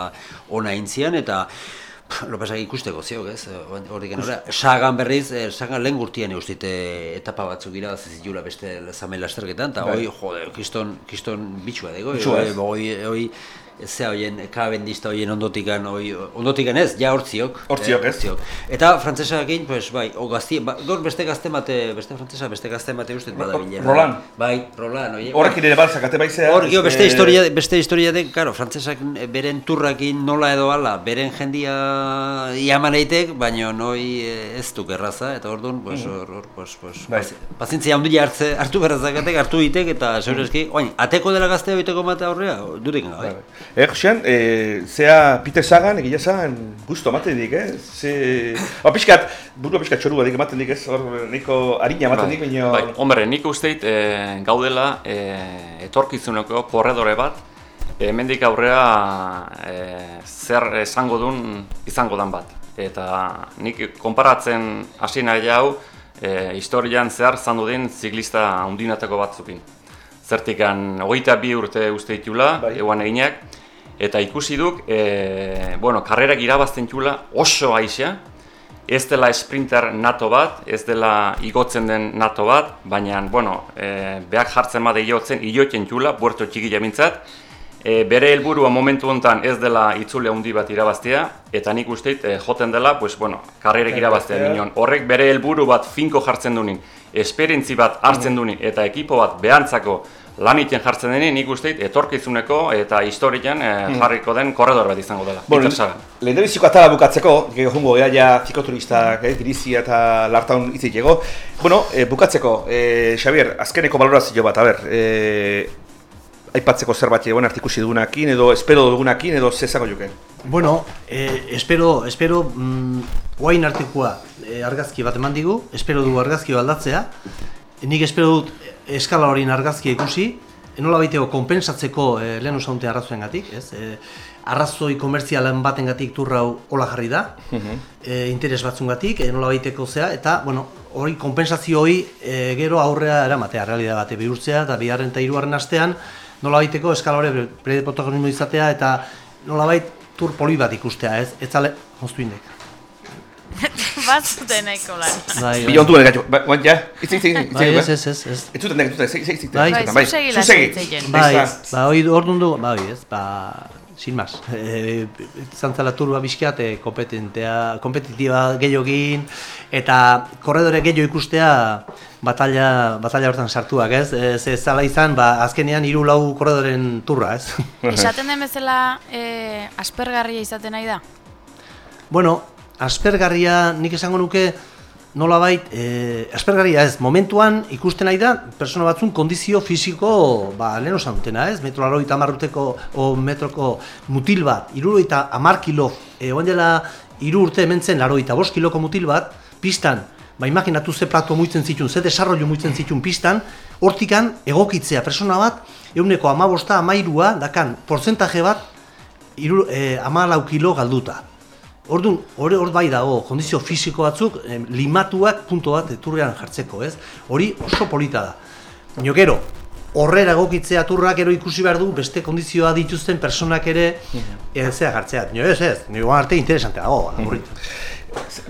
ona intzian, eta pff, lo pasak ikusteko ziok, ez? Hortik genora, sagan berriz, eh, sagan lehen gurtian eustite etapa batzuk irabazi zitula beste zamen lasterketan, eta Bai. hoi, jode, kiston, kiston bitxua dago, hoi, ez? hoi, zea hoien, kabendista hoien ondotikan, oi, ondotikan ez, ja hortziok. Hortziok, ez? Eta frantzesakin, pues, bai, o gazti, ba, gaur beste gazte mate, beste frantzesa, beste gazte mate uste bada bilera. Roland. Bai, Roland, oie. Horrekin ere balzak, ate baizea. Hor, gio, beste eh, historia, beste historia de, karo, frantzesak beren turrakin nola edo ala, beren jendia iaman eitek, baina noi eh, ez du erraza, eta orduan, pues, hor, hor, pues, pues, Bai. pazi- pazientzia handia hartze, hartu berrazakatek, hartu itek, eta zeureski, oain, ateko dela gaztea oiteko mate aurrea, durik gabe. Eh, Josean, eh, zea Peter Sagan, egia zan, gusto ematen dik, eh? Ze... Ba, pixkat, burua pixkat txorua dik ematen dik, ez? Hor, niko harina ematen dik, baina... Bai, hombre, nik usteit e, gaudela e, etorkizuneko korredore bat, hemendik aurrea e, zer esango duen izango dan bat. Eta nik konparatzen hasi nahi hau, e, historian zehar zandu den ziklista hundinateko batzukin. Zertikan, hogeita bi urte uste ditula, Bai. eguan eginak, eta ikusi duk, e, bueno, karrerak irabazten txula oso aixa, ez dela sprinter nato bat, ez dela igotzen den nato bat, baina, bueno, e, behak jartzen bade iotzen, iotzen txula, buerto txiki jamintzat, e, bere helburua momentu honetan ez dela itzule handi bat irabaztea, eta nik usteit e, joten dela, pues, bueno, karrerek irabaztea Irabaztea. minon. Horrek bere helburu bat finko jartzen dunin, esperientzi bat hartzen dunin, eta ekipo bat behantzako lan egiten jartzen denin, nik usteit etorkizuneko eta historian e, jarriko den korredor bat izango dela. Bueno, Peter Sagan. lehendabiziko atala bukatzeko, gero jungo gea ja zikoturistak, eh, Grizia eta Lartaun itzitego. Bueno, eh, bukatzeko, eh, Xavier, azkeneko valorazio bat, a ber, eh, aipatzeko zerbait egon artikusi dugunakin, edo espero dugunakin, edo zezako juke. Bueno, eh, espero, espero, mm, guain artikua eh, argazki bat eman digu, espero du argazki aldatzea. Nik espero dut eskala horien argazkia ikusi, enola baiteko konpensatzeko eh, lehen osaunte arrazoengatik, ez? Eh, arrazoi komertzialen batengatik turra hau hola jarri da, eh, interes batzungatik, eh, nola baiteko zea, eta, bueno, hori konpensazio hori eh, gero aurrea eramatea, realidad bate bihurtzea, eta bigarren eta hirugarren astean, nola baiteko eskala hori protagonismo izatea, eta nola bait tur poli bat ikustea, ez? Ez zale, moztu indek. Bat zuten nahiko lan. Bai, Bi ontu bene gaitu, ba, ja, itzik, itzik, itzik, Bai, ez, ez, ez, ez. Ez zuten nek, ez zuten, itzik, itzik, Bai. Bai, bai, zu segi zu lasai segi. hitz egin. Bai, Bai, ba, hori orduan du, ba, hori, ez, ba, sin mas. E, zantzala turba bizkiat, e, kompetentea, kompetitiba gehiogin, eta korredore gehiago ikustea batalla, batalla hortan sartuak, ez? E, ze zala izan, ba, azkenean hiru lau korredoren turra, ez? Esaten den bezala eh, aspergarria izaten nahi da? Bueno, aspergarria nik esango nuke nolabait, eh, aspergarria ez, momentuan ikusten nahi da, persona batzun kondizio fisiko, ba, lehen osan dutena ez, metro laroita amarruteko, o metroko mutil bat, iruroita amar kilo, e, oan dela iru urte hemen zen laroita bost kiloko mutil bat, pistan, ba, imaginatu ze plato muitzen zitun, ze desarrollo muitzen zitun pistan, hortikan egokitzea persona bat, euneko amabosta, amairua, dakan, portzentaje bat, iru, e, amalau kilo galduta. Orduan, hori hor bai dago, kondizio fisiko batzuk em, limatuak punto bat eturrean jartzeko, ez? Hori oso polita da. Baina gero, horrera egokitzea turrak ero ikusi behar du beste kondizioa dituzten personak ere e, zea jartzea. Nio ez ez, nio arte interesante dago, aburritu.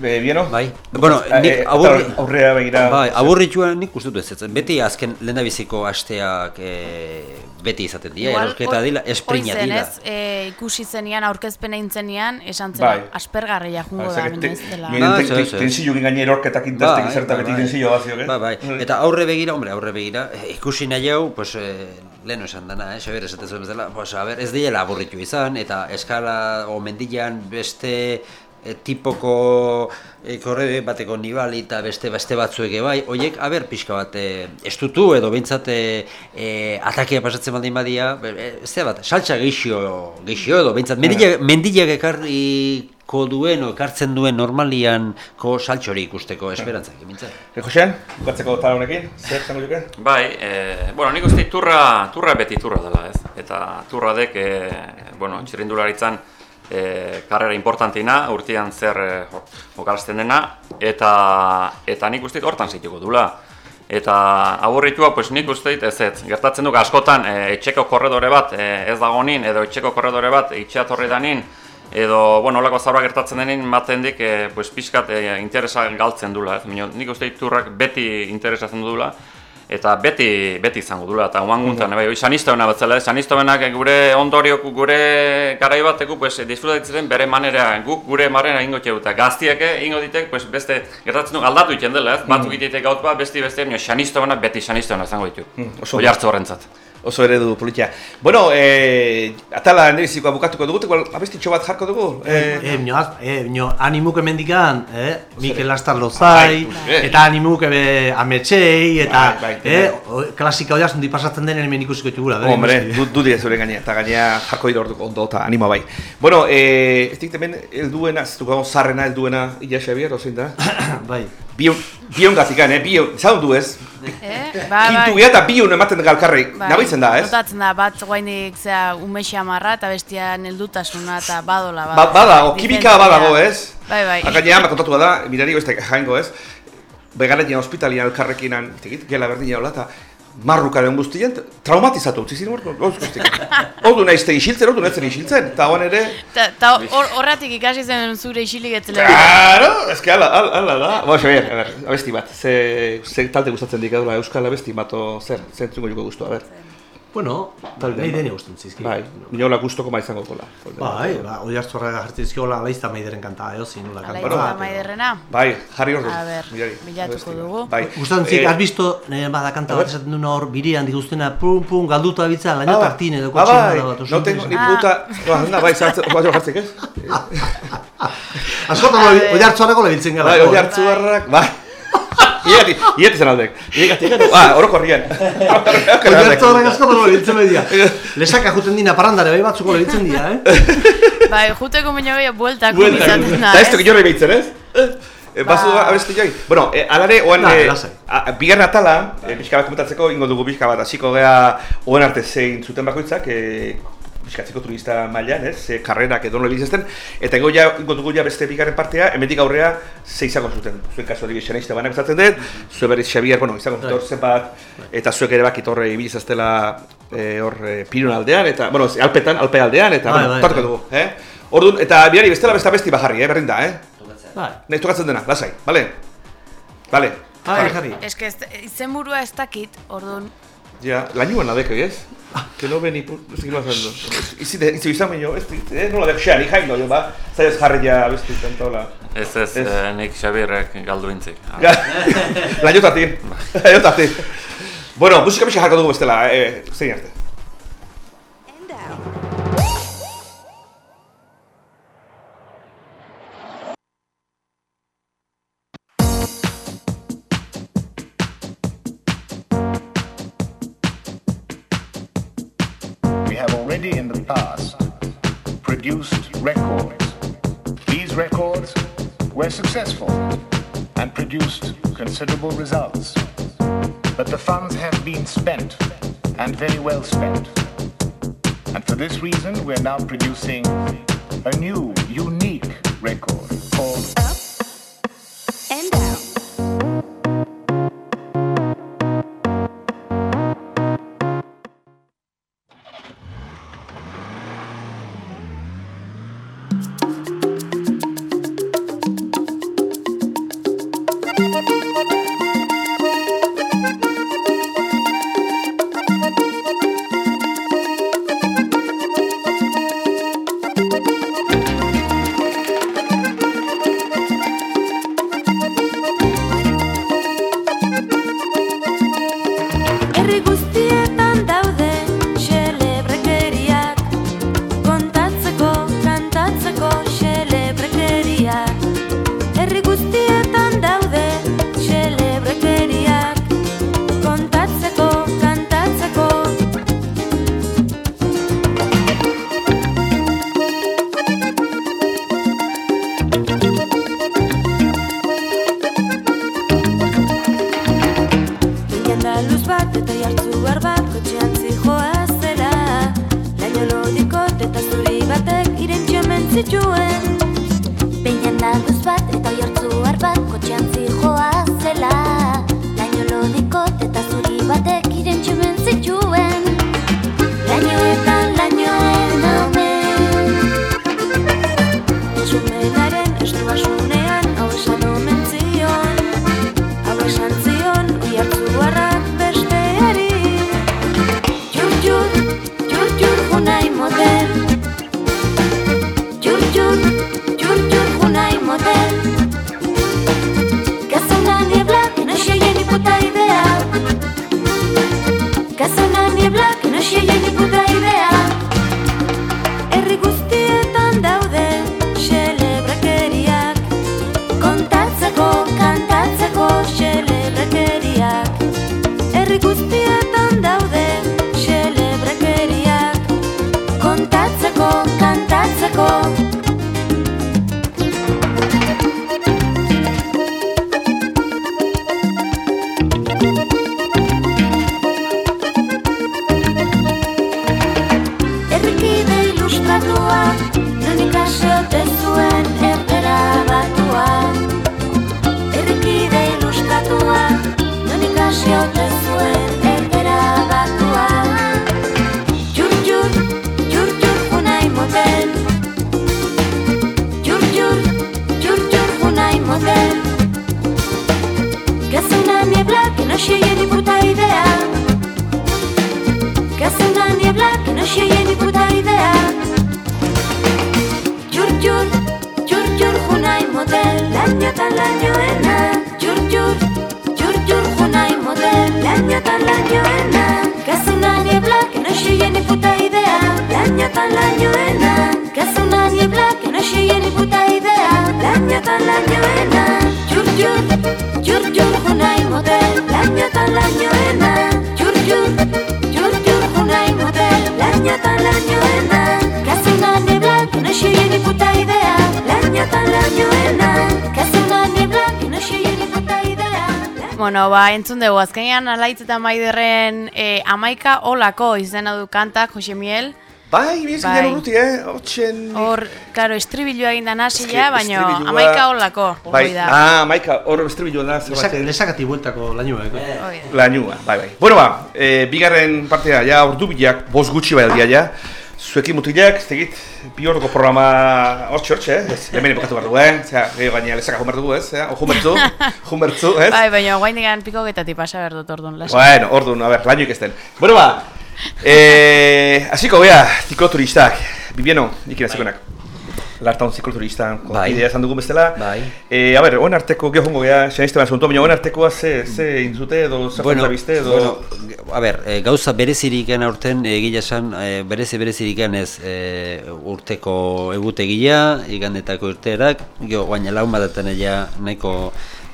Eh, Bieno? Bai. Bueno, Eh, nik aburri... eta aurrea begira. Bai, aburritua nik uste dut ez ez. Beti azken lehendabiziko asteak e, beti izaten dira, erosketa dila, esprina dila. ez, e, ikusi zenian, aurkezpena intzenean, esan zen, Bai. aspergarria jungo da, baina ez dela. Ba. Tensio egin gaine erorketak intaztek Bai, izerta bai, beti bai. tensio bat ziok, eh? Bai, bai. Eta aurre begira, hombre, aurre begira, ikusi nahi hau, pues, eh, lehen esan dana, eh, Xabier esaten zuen bezala, pues, a ber, ez diela aburritu izan, eta eskala o mendilan beste eh, tipoko eh, korre bateko nibali eta beste beste batzuek bai, hoiek aber pixka bat eh, estutu edo behintzat eh, eh, atakia pasatzen baldin badia, eh, ez bat, saltsa geixio, geixio edo behintzat, mendiak, mendiak ekarriko duen o ekartzen duen normalian ko saltxori ikusteko esperantzak, behintzat. Eh, Josean, bukatzeko tala honekin, zer zango juke? Bai, e, bueno, nik uste turra, turra beti turra dela, ez? Eta turra dek, e, bueno, txirindularitzan e, karrera importantina, urtean zer e, jo- jokarazten dena, eta, eta nik uste hortan zituko dula. Eta aburritua, pues nik uste ez ez, gertatzen duk askotan e, etxeko korredore bat e, ez dagonin, edo etxeko korredore bat itxeatorri danin, edo, bueno, holako zaura gertatzen denin, maten dik, e, pues, pixkat e, interesa galtzen dula, ez? Nik uste turrak beti interesatzen dula, eta beti beti izango dula eta oan guntan bai. sanistona batzela sanistonak gure ondoriok gure garai bateko pues disfrutatzen bere manera. Guk gure manera eingo txeu eta gaztiak eingo ditek pues beste gertatzen du aldatu egiten dela ez? Batzuk egitetek gaut bat beste beste baina beti sanistona izango ditu. Oso jartzu horrentzat oso eredu politia. Bueno, eh, atala enerizikoa bukatuko dugu, abestitxo bat jarko dugu. Eh, eh, nio, eh, nio, animuk emendikan, eh, Mikel Astar Lozai, eta animuk ebe ametxei, eta Bai, bai, eh, o- klasika hori asundi pasatzen denen hemen ikusiko txugura. Hombre, du, du zure gainea, eta gainea jarko dira orduko ondo eta anima bai. Bueno, eh, ez dikte hemen helduena, ez dugu zarrena helduena Illa Xabier, ozein da? bai. Bion, bion gatikan, eh, bion, zaun du ez? Eh? Ba, Kintu gira eta bion ematen galkarri, nabaitzen da, ez? Notatzen da, bat guainik zera umexe amarra eta bestia neldutasuna eta badola. Ba, badago, kimika badago, ez? Bai, bai. Gainea, kontatu da, mirari beste jaingo, ez? Begaratzen hospitalian elkarrekinan, gela berdina hola, eta marrukaren guztien, traumatizatu utzi ziren hor, guztik. Odu nahizte isiltzen, odu nahitzen isiltzen, eta hoan ere... Ta, ta hor, horratik ikasi zen zure isilik etzela. Claro, ez ala, ala, ala, ala. Bo, Xabier, a ver, abesti bat, ze, ze talte gustatzen dik edula euskal abesti bat, zer, zentzungo juko guztu, a ver. Bueno, nahi dene gusten zizki. Bai, inola gustoko ma izango gola. Bai, ba, oi hartzorra jartzen zizkiola alaizta maideren kanta, eo zin, nola kanta. Alaitza maiderrena. Bai, jarri hor du. A ber, bilatuko dugu. Bai. Gustatzen zik, Eh, has visto, nire bada kanta bat esaten duna hor, birian dituztena, pum, pum, galduta bitza, laino Ah, bai. tartin edo Ah, kotxe bai, bat. no tengo ni puta... No, anda, bai, zartzen, bai, jartzek, ez? Askotan oi hartzorrako lebiltzen gara. Bai, oi hartzuarrak, bai. Ieti zen aldek. Ieti, ieti, ah, oroko horrien. Oi hartzorrak askotan lebiltzen media. Lesaka juten dina parrandare, bai batzuko lebiltzen dira, eh? Bai, juteko baino gehiago bueltak Bueltak. izaten da, ez du ez? giorri behitzen, ez? Eh, Bazu Ba. abesti joi. Bueno, eh, alare, oan, Na, eh, lasai. a- bigarren atala, eh, pixka bat komentatzeko, ingo dugu pixka bat, hasiko gea, oen arte zein zuten bakoitzak, eh, pixkatzeko turista mailan, ez, ze karrerak edo nola izazten, eta ingo, ja, ingo dugu ja beste bigarren partea, hemendik aurrea, ze izango zuten. Zuen kasu hori xenaizte banak gustatzen dut, zue berriz Xabier, bueno, izango zuten hor zenbat, eta zuek ere bakit horre ibili zaztela eh, hor eh, Pinon aldean, eta, bueno, alpetan, alpe aldean, eta, Bai, bueno, bai, bai. dugu, eh? Orduan, eta biari bestela beste besti bajarri, eh, berdin da, eh? Bai. Nahiz tokatzen dena, lasai, bale? Bale. Bai, jarri. Ez que izenburua ez dakit, orduan. Ja, lainoan la deke, ez? Que no ven ipu, ez egin bazan du. Izi de, izi izan baino, ez, ez nola dek xean, ikaino, jo, ba? Zai ez jarri ja, besti, tantola. Ez ez, Ez. eh, nik Xabierrek galdu intzik. Ja, lainotatik, lainotatik. Bueno, musika pixka jarko dugu bestela, eh, zein arte. and out. Successful and produced considerable results. But the funds have been spent and very well spent. And for this reason, we're now producing a new, unique record called Up and down. nyata la niebla que no llegue ni puta idea niebla que no llegue ni puta idea niebla que no llegue ni puta idea Bueno, ba, entzun dugu, azkenean alaitz eta maiderren e, amaika olako izena du kantak, Jose Miel. Bai, biz Bai. ginen urruti, eh? Hotxen... Hor, karo, estribilua egin da Eske, nasia, baina estribilua- amaika olako, Bai, da. ah, maika, hor estribillo da, zer Lesak, bueltako lainoak. Eh. Da. Lainua, bai, bai. Bueno, ba, e, bigarren partea, ja, ordu bilak, bos gutxi bai aldia, ja. Zuekin mutilak, ez tegit, bi orduko programa hortxe, hortxe, eh? Ez, hemen epokatu behar dugu, eh? Zera, gehi gaina lezaka jun behar dugu, ez? Eh? Jun bertzu, jun bertzu, ez? Bai, baina guain digan piko getatik pasa behar dut orduan, lasa. Bueno, orduan, a ber, lainoik ez den. Bueno, ba, eh, hasiko bea, zikloturistak, Bibieno, ikirazikonak. Lartaun zikloturista, Bai. idea esan dugun bezala. Bai. Eh, a ber, oen arteko, geho jongo gea, seneste ban zontu, baina oen artekoa ze, ze inzute edo, bueno, bizte edo... bueno, a ber, e, gauza bereziriken aurten egia esan, e, berezi bereziriken ez e, urteko egutegia, igandetako urteerak, geho, baina laun badaten nahiko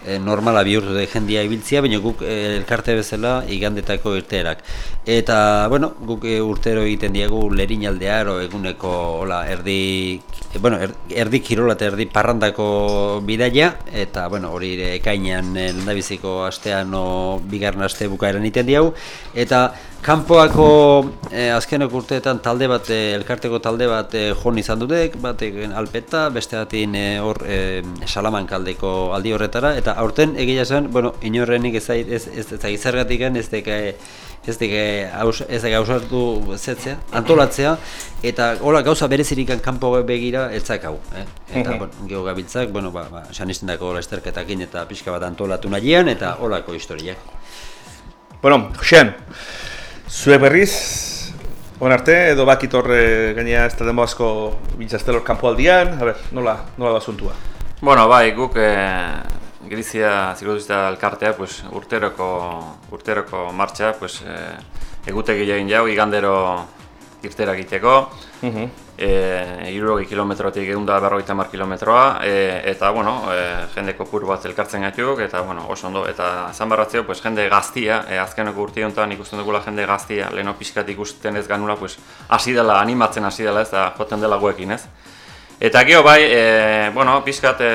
e, normala bihurtu da jendia ibiltzia, baina guk e, elkarte bezala igandetako irteerak. Eta, bueno, guk e, urtero egiten diegu lerinaldea, ero eguneko, hola, erdi, e, bueno, er, erdi kirola eta erdi parrandako bidaia, eta, bueno, hori ere ekainean e, lehendabiziko astean o bigarren aste bukaeran egiten diau, eta kanpoako e, azkeneko urteetan talde bat, elkarteko talde bat e, jon izan dudek, batek alpeta, beste batin hor e, salamankaldeko aldi horretara, eta aurten egia esan, bueno, inorrenik ez zait, ez, ez, ez, zergatik ez deke, ez deke haus, ez deke hausartu zetzea, antolatzea, eta hola gauza berezirikan kanpo begira etzak hau, eh? Eta, bueno, geho gabiltzak, bueno, ba, ba, sanistendako lasterketakin eta pixka bat antolatu nahian, eta holako historiak. Bueno, Josean, zue berriz, on arte, edo bakit horre gainea ez da denbo asko bintzaztelor kanpo aldian, a ber, nola, nola da asuntua? Bueno, bai, guk eh, Grizia zikloturista elkartea, pues, urteroko, urteroko martxa, pues, eh, egutegi egin jau, igandero irtera egiteko, e, irurogei kilometrotik egun da berrogeita mar kilometroa, e, eta, bueno, e, jende kopuru bat elkartzen gaituk, eta, bueno, oso ondo, eta zan barratzeo, pues, jende gaztia, e, azkeneko urte honetan ikusten dugula jende gaztia, leheno pixkat ikusten ez ganula, pues, hasi dela, animatzen hasi dela, ez da, joten dela guekin, ez? Eta gero bai, e, bueno, pixkat e,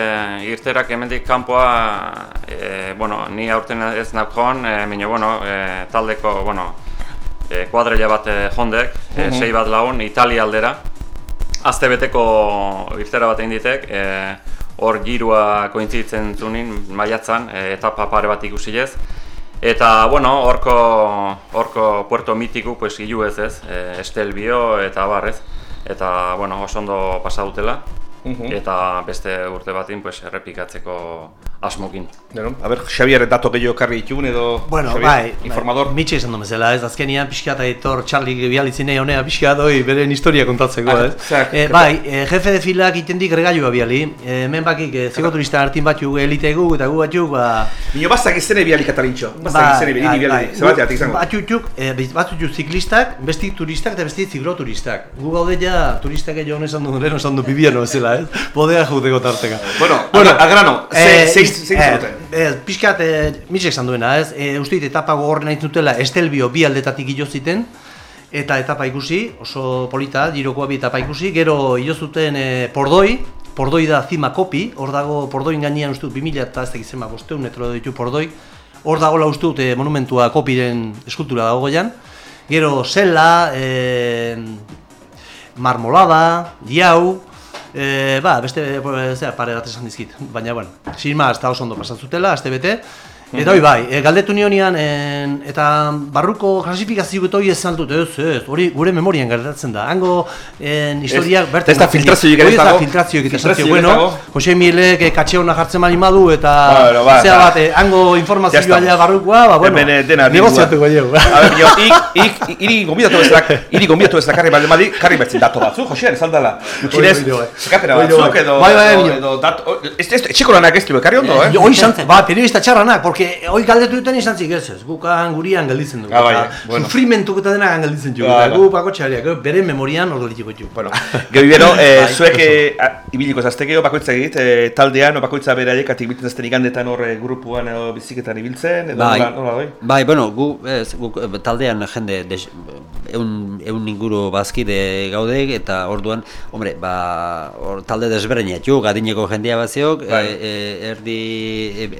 irterak hemendik kanpoa, e, bueno, ni aurten ez naukon, e, baina, bueno, e, taldeko, bueno, e, kuadrilla bat e, jondek, e, Mhm. sei bat lagun, Italia aldera. Azte beteko irtera bat egin ditek, e, hor girua kointzitzen zunin, maiatzan, e, etapa pare bat ikusi ez. Eta, bueno, horko, horko puerto mitiku, pues, hilu ez ez, e, Estelbio eta bar ez. Eta, bueno, oso ondo pasa dutela. Mhm. Eta beste urte batin, pues, errepikatzeko asmokin. Bueno, a ber, Xavier dato gehiago karri ditugun edo Bueno, Xavier, bai, informador. bai, mitxe izan du bezala, ez azkenian pixka eta etor Charlie bialitzen nahi honea pixka doi beren historia kontatzeko, Ah, ez? zak, Eh, bai, eh, jefe de filak itendik regailua biali, eh, hemen bakik eh, zikoturista hartin batzu elite gu eta gu batzu, ba... Nio bastak izene biali katarintxo, bastak izene biali, biali, zebateat izango. Batzutuk, eh, batzutzu ziklistak, besti turistak eta besti zikloturistak. Gu gaude ja turistak egin honen esan du, lehen esan du bibiano bezala, ez? Bodea juteko tarteka. Bueno, bueno, agrano, ze, eh, zein, iz- zein eh, zuten? Eh, pixkat, eh, mitxek esan duena, ez? E, uste etapa gogorren hain zutela Estelbio bi aldetatik hilo ziten, eta etapa ikusi, oso polita, girokoa bi etapa ikusi, gero hilo zuten eh, Pordoi, Pordoi da zima kopi, hor dago Pordoin gainean uste dut 2000 eta ez dakit zenba bosteun metro ditu Pordoi, hor dagoela uste dut eh, monumentua kopiren eskultura dago goian, gero Sela, eh, Marmolada, Diau, E, ba, beste e, zera, pare bat esan dizkit, baina bueno, sin más, eta oso ondo pasatzutela, aste bete, Eta hori bai, e, galdetu nionian, en, eta barruko klasifikazio eta hori ez saltut, ez, ez, hori gure memorian gertatzen da. Hango en, historiak bertan... Ez da filtrazioik ere dago. filtrazioik ere dago. Bueno, Jose Milek e, katxe hona jartzen mali madu eta bueno, ba, zera bat, e, hango informazioa ja barrukoa, ba, bueno, negoziatuko dugu. A ver, jo, ik, ik, iri gombidatu ezak, iri gombidatu ezak karri balde madi, karri betzen dato batzu, Jose, ez aldala. Gutxinez, sekatera batzuk edo, bai, bai, edo, dato, ez, ez, etxeko lanak ez karri ondo, eh? Hoi zantzen, ba, periodista porque hoi galdetu duten izan zik ez ez, gukan gurian gelditzen dugu, ah, bai, bueno. sufrimentuk eta denak gelditzen dugu, ah, gu bako txariak, bere memorian ordo ditiko dugu. Bueno, gehi bero, eh, zuek ibiliko zaztekeo bakoitza egit, eh, taldean, bakoitza bere aiek, atik biltzen zazten igandetan horre grupuan edo biziketan ibiltzen, edo bai, nola, bai? Bai, bueno, gu, ez, gu, taldean jende, des, eun, eun inguru bazkide gaude, eta orduan, hombre, ba, or, talde desberdinak, jo, gadineko jendea baziok, bai. e, erdi,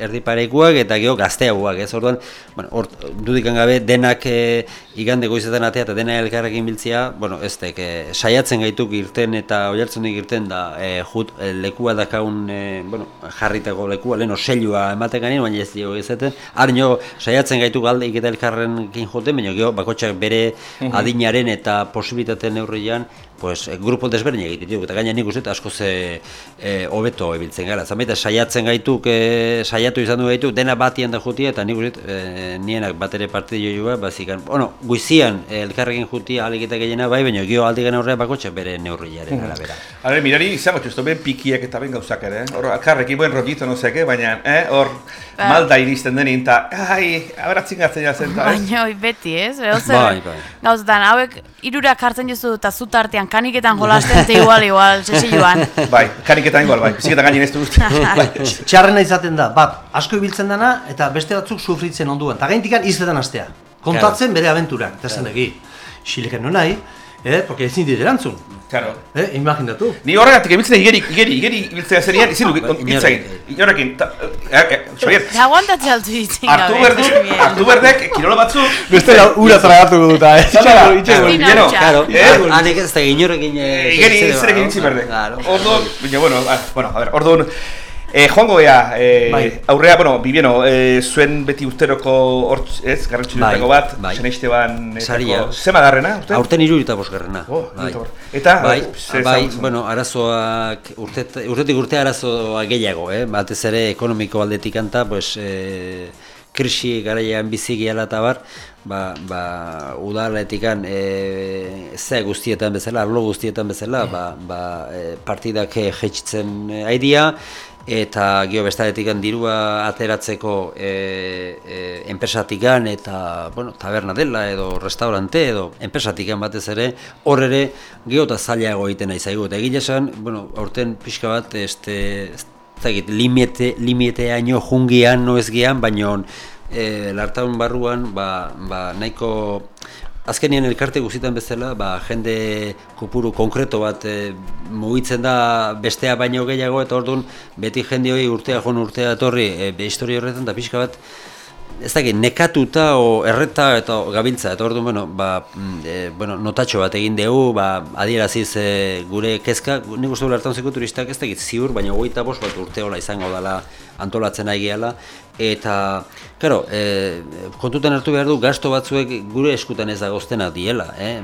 erdi pareikuak eta gazteagoak, ez? Orduan, bueno, or, dudikan gabe denak e, igande goizetan atea eta dena elkarrekin biltzia, bueno, ez tek, e, saiatzen gaituk irten eta oiartzen irten da e, jut e, lekua dakaun, e, bueno, jarritako lekua, leno selua ematen ganin, baina ez dio izaten, arnio saiatzen gaituk alde iketa elkarrenkin joten, baina geho bakotxak bere adinaren eta posibilitateen neurrian pues eh, grupo desberdin egiten ditu eta gaina nik uste asko ze eh, hobeto e, ibiltzen gara. Zamaita saiatzen gaituk e, saiatu izan du gaitu dena batian da jutia eta nik uste e, nienak bat ere partidio joa bazikan. Bueno, guizian elkarrekin jutia aliketa gehiena bai, baina gio aldi gana horrea bakotxe bere neurriaren mm. arabera. Hore, mirari izango txusto, ben pikiak eta ben gauzak ere, hor alkarrekin buen rollito no seke, baina eh, hor ba. malda iristen denin eta ai, aberatzen gartzen jazen. Baina beti ez, bai, bai. gauzetan, hauek irurak hartzen jozu eta zutartean kaniketan jolasten eta igual, igual, sesi joan. Bai, kaniketan igual, bai, biziketan gainin ez du uste. bai, txarrena izaten da, bat, asko ibiltzen dana eta beste batzuk sufritzen onduan. Eta gaintikan iztetan astea. Kontatzen bere abenturak, eta zen egi. Xileken no nahi, eh, porque ezin dit erantzun. Claro. Eh, imaginatu. Ni horregatik ibiltzen igeri, igeri, igeri ibiltzea zerian, izin du, ibiltzen. Inorrekin, Xavier. Aguantatzen altu ditzen gabe. Artu berdek, artu berdek, kirola batzu. Beste ura tragatu duta, eh. Itxego, itxego. Claro, hanek ez da inorrekin... Igeri, zerekin itzi berdek. Ordo, bueno, bueno, a ver, ordo, Eh, joango ea, eh, bai. aurrea, bueno, bibieno, eh, zuen beti usteroko hortz, ez, garrantzu bai, bat, bai. zeneizte ban, zema garrena, uste? Aurten iru eta bosgarrena. Oh, bai. Eta, bai, bai, bueno, arazoak, urtet, urtetik urte arazoa gehiago, eh? batez ere ekonomiko aldetik anta, pues, eh, krisi garaian bizi gehala eta bar, ba, ba, udaletikan e, ze guztietan bezala, arlo guztietan bezala, ba, ba, e, partidak jetxitzen aidia, eta gio bestaretik dirua ateratzeko e, e, enpresatikan eta bueno, taberna dela edo restaurante edo enpresatikan batez ere hor ere gio eta zailago egiten nahi zaigu. Eta egile esan, bueno, aurten pixka bat este, zagit, limite, limite aino jungian no ez gian, baino e, lartaun barruan ba, ba, nahiko Azkenien elkarte guztietan bezala, ba, jende kopuru konkreto bat e, mugitzen da bestea baino gehiago eta orduan beti jende hori urtea joan urtea etorri. E, historia horretan da pixka bat ez dakit, nekatuta o erreta eta gabiltza. Eta orduan bueno, ba, e, bueno, notatxo bat egin dugu ba, adieraziz e, gure kezka. Nik uste hartan zeko turistak ez dakit ziur baina goita bost bat urte hola izango dela antolatzen ari gehala. Eta claro, e, kontuten hartu behar du gasto batzuek gure eskutan ez dagoztena diela, eh?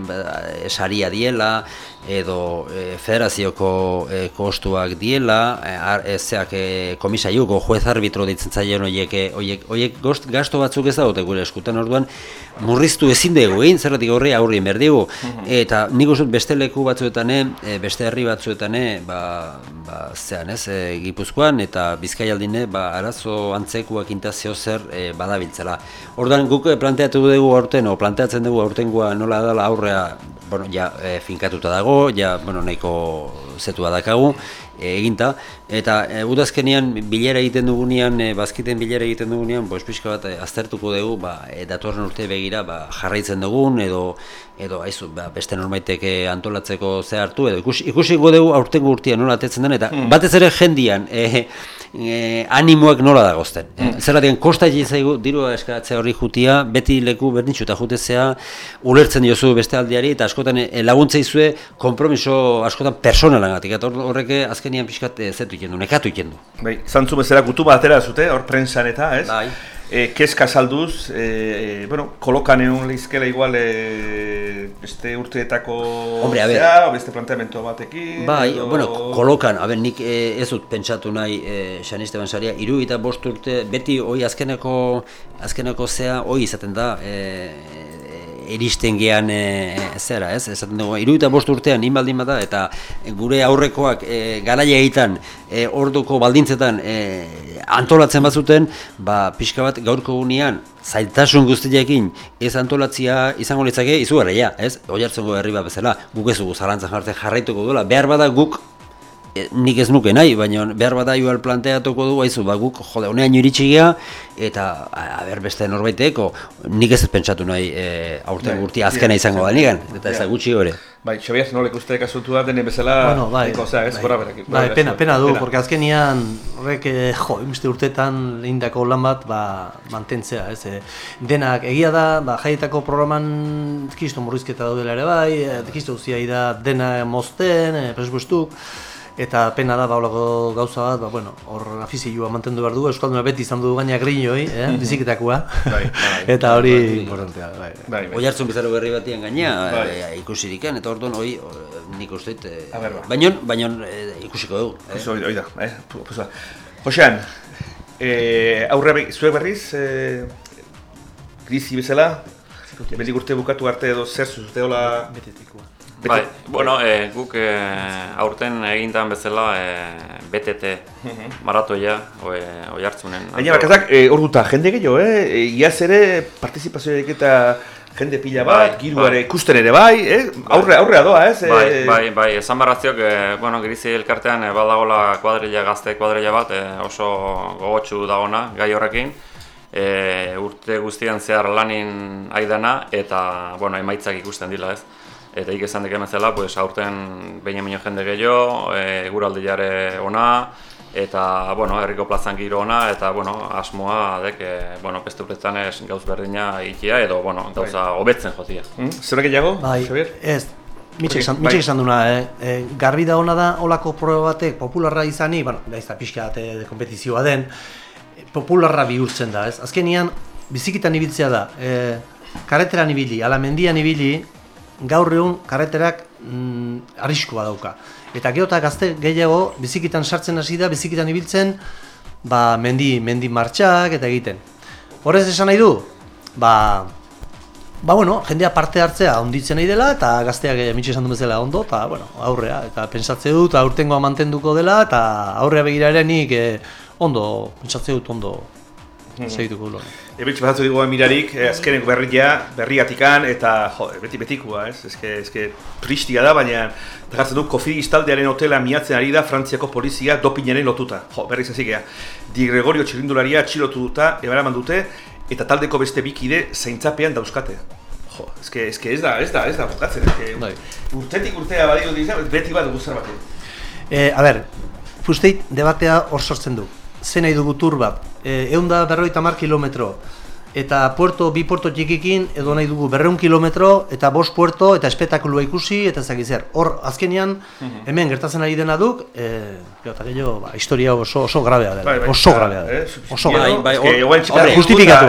saria diela edo e, federazioko e, kostuak diela, e, ezeak e, komisaiuko juez arbitro ditzen zaien horiek, horiek, horiek gasto batzuk ez dagote gure eskutan orduan murriztu ezin dugu egin, zerratik horri aurrien behar dugu, mhm. eta nik uste beste leku batzuetan, e, beste herri batzuetan, ba, ba, zean ez, e, gipuzkoan eta bizkaialdine, ba, arazo antzekuak intazio zer e, badabiltzela. Ordan guk planteatu dugu aurten, o planteatzen dugu aurtengoa nola dela aurrea, bueno, ja e, finkatuta dago, ja, bueno, nahiko zetua dakagu, eginta eta e, udazkenean bilera egiten dugunean e, bazkiten bilera egiten dugunean pues pixka bat e, aztertuko dugu ba e, datorren urte begira ba, jarraitzen dugun edo edo aizu ba, beste normaiteke antolatzeko ze hartu edo ikusi ikusiko dugu aurtengo urtea nola atetzen den eta mm. batez ere jendian e, e, animoak nola dagozten. Mm. E, Zerratik, kosta zaigu dirua eskatzea horri jutia, beti leku berdintxu eta jutezea, ulertzen diozu beste aldiari, eta askotan e, laguntza izue kompromiso askotan personalan gatik, eta horreke azkenian pixkat e, zetu ikendu, nekatu ikendu. Bai, zantzu bezala gutu bat atera zute, hor prensan eta, ez? Bai. e, kezka salduz, e, bueno, kolokan egun lehizkela igual e, beste urteetako Hombre, a ver. zea, beste planteamento batekin. Bai, edo- bueno, kolokan, a ber, nik e, ez dut pentsatu nahi e, San Esteban saria, iru eta bost urte, beti hoi azkeneko, azkeneko zea, hoi izaten da, e, iristen gean e, zera, ez? Esaten dugu, iru eta bost urtean inbaldin bada, eta gure aurrekoak e, garaia egiten, e, orduko baldintzetan e, antolatzen bazuten, ba, pixka bat gaurko gunean, zailtasun guztiekin ez antolatzia izango litzake izugarria, ez? Oi hartzengo herri bat bezala, guk ez dugu zalantzan jartzen jarraituko duela, behar bada guk nik ez nuke nahi, baina behar bada igual planteatuko du, haizu, ba, guk jode, honean iritsi gea, eta, a, a ber, beste norbaiteko, nik ez pentsatu nahi e, aurten Bai, gurtia azkena izango da nigan, eta ez da gutxi gore. Bai, Xabier, nolek uste kasuntua denen bezala, Bueno, bai, nahiko, osea, ez, bai. gora berak. Bai, pena, pena du, porque azkenian horrek, eh, jo, imiste urtetan lehindako lan bat, ba, mantentzea, ez, eh, denak egia da, ba, jaietako programan kisto murrizketa daudela ere bai, eh, kisto guztia da dena mozten, eh, presupuestuk, eta pena da, ba, holako gauza bat, ba, bueno, hor afizioa mantendu behar du, Euskalduna beti izan du gaina griñoi, eh, biziketakoa, Bai, bai. eta hori Bai, bai. importantea, bai. Bai, bai. Oi hartzun bizarro berri batian gaina, Bai. e, ikusiriken, eta orduan hoi, o, nik uste, e, A ber, ba. baino, baino e, ikusiko dugu. Pues hoi, da, eh? pu- pues, ba. Josean, eh, aurre be- zuek berriz, eh, krisi bezala, belik urte bukatu arte edo zer zuzeola... Betetikoa. Bai, bueno, e, guk e, aurten egindan bezala e, BTT maratoia oi, oi hartzunen. Baina bakatak, eh, hor duta, jende gehiago, eh? E, Iaz ere partizipazioek eta jende pila bat, Bai, giru ere bai. ikusten ere bai, eh? Aurre, aurrea doa, ez? Bai, Eh, bai, bai, esan barrazioak, e, bueno, Grizi elkartean e, badagola kuadrilla gazte kuadrilla bat, e, oso gogotsu dagona gai horrekin. E, urte guztian zehar lanin aidana eta, bueno, emaitzak ikusten dila ez. Eta ik esan deken bezala, pues, aurten behin emino jende gehiago, e, guraldiare ona, eta, bueno, herriko plazan giro ona, eta, bueno, asmoa dek, e, bueno, urtetan ez gauz berdina ikia, edo, bueno, gauza hobetzen jotia. Mm? Zer gehiago, Bai, Xabier? ez, mitxek esan, Bai. mitxek esan duna, eh? e, garbi da hona da, olako proba batek popularra izani, bueno, da izta pixka bat eh, kompetizioa den, popularra bihurtzen da, ez? Azkenian, bizikitan ibiltzea da, e, kareteran ibili, ala mendian ibili, gaur egun kareterak mm, arriskua dauka. Eta gero eta gazte gehiago bizikitan sartzen hasi da, bizikitan ibiltzen, ba, mendi, mendi martxak eta egiten. Horrez esan nahi du, ba, Ba bueno, jendea parte hartzea onditzen nahi dela eta gazteak eh, mitxe esan du bezala ondo eta bueno, aurrea eta pentsatze dut aurtengoa mantenduko dela eta aurrea begira ere nik eh, ondo pentsatze dut ondo segituko dut. Ebitxe bat dugu mirarik, eh, berria, berriatikan, eta jo, beti betikoa, ez? Ezke, ezke tristia da, baina dagatzen du, Kofi Istaldearen hotela miatzen ari da Frantziako polizia dopinaren lotuta. Jo, berriz ezikea. Di Gregorio txirindularia atxilotu duta, ebaraman dute, eta taldeko beste bikide zaintzapean dauzkate. Jo, ezke, ezke ez da, ez da, ez da, bukatzen, ezke, Bai. urtetik urtea badio dira, beti bat dugu zerbait. E, a ber, fusteit debatea hor sortzen du. Ze nahi dugu tur bat, e, egun da berroita mar kilometro, eta puerto, bi puerto txikikin, edo nahi dugu berreun kilometro, eta bost puerto, eta espetakulua ikusi, eta zer. Hor, azkenean, hemen gertatzen ari dena duk, e, eta gehiago, ba, historia oso, oso grabea dela, Bai, bai, oso grabea dela, eh, oso grabea. bai, hor- dugu justifikatu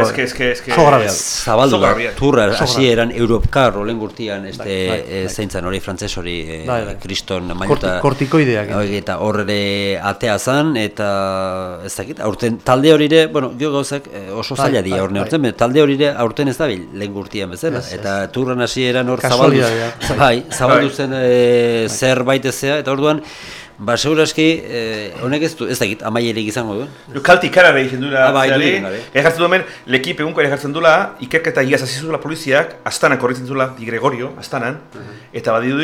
Oso grabea. Zabaldu turra hasi eran Europcar olen gurtian, este, Bai, bai, eh, bai. zeintzan hori frantses hori, eh, Bai, bai. kriston Korti- mainuta. kortikoideak. Eta hor ere atea zan, eta ez dakit, aurten talde hori ere, bueno, gio gauzak oso Bai, zaila bai, horne bai. Aurten, talde hori ere aurten ez dabil lehen gurtian bezala, Ez, ez. eta turran hasi eran hor zabaldu, Kasualitatea. bai, zabaldu Bai. zen eh, zerbait ezea, eta orduan, Ba, seguraski, eh, honek ez du, ez dakit, amaierik izango duen. Du kalti duela, Ah, bai, zeari, dudik gabe. egartzen du hemen, lekip egunko ere jartzen duela, ikerketa iaz hasi zuela poliziak, astanan korritzen zuela, Di Gregorio, astanan, eta badidu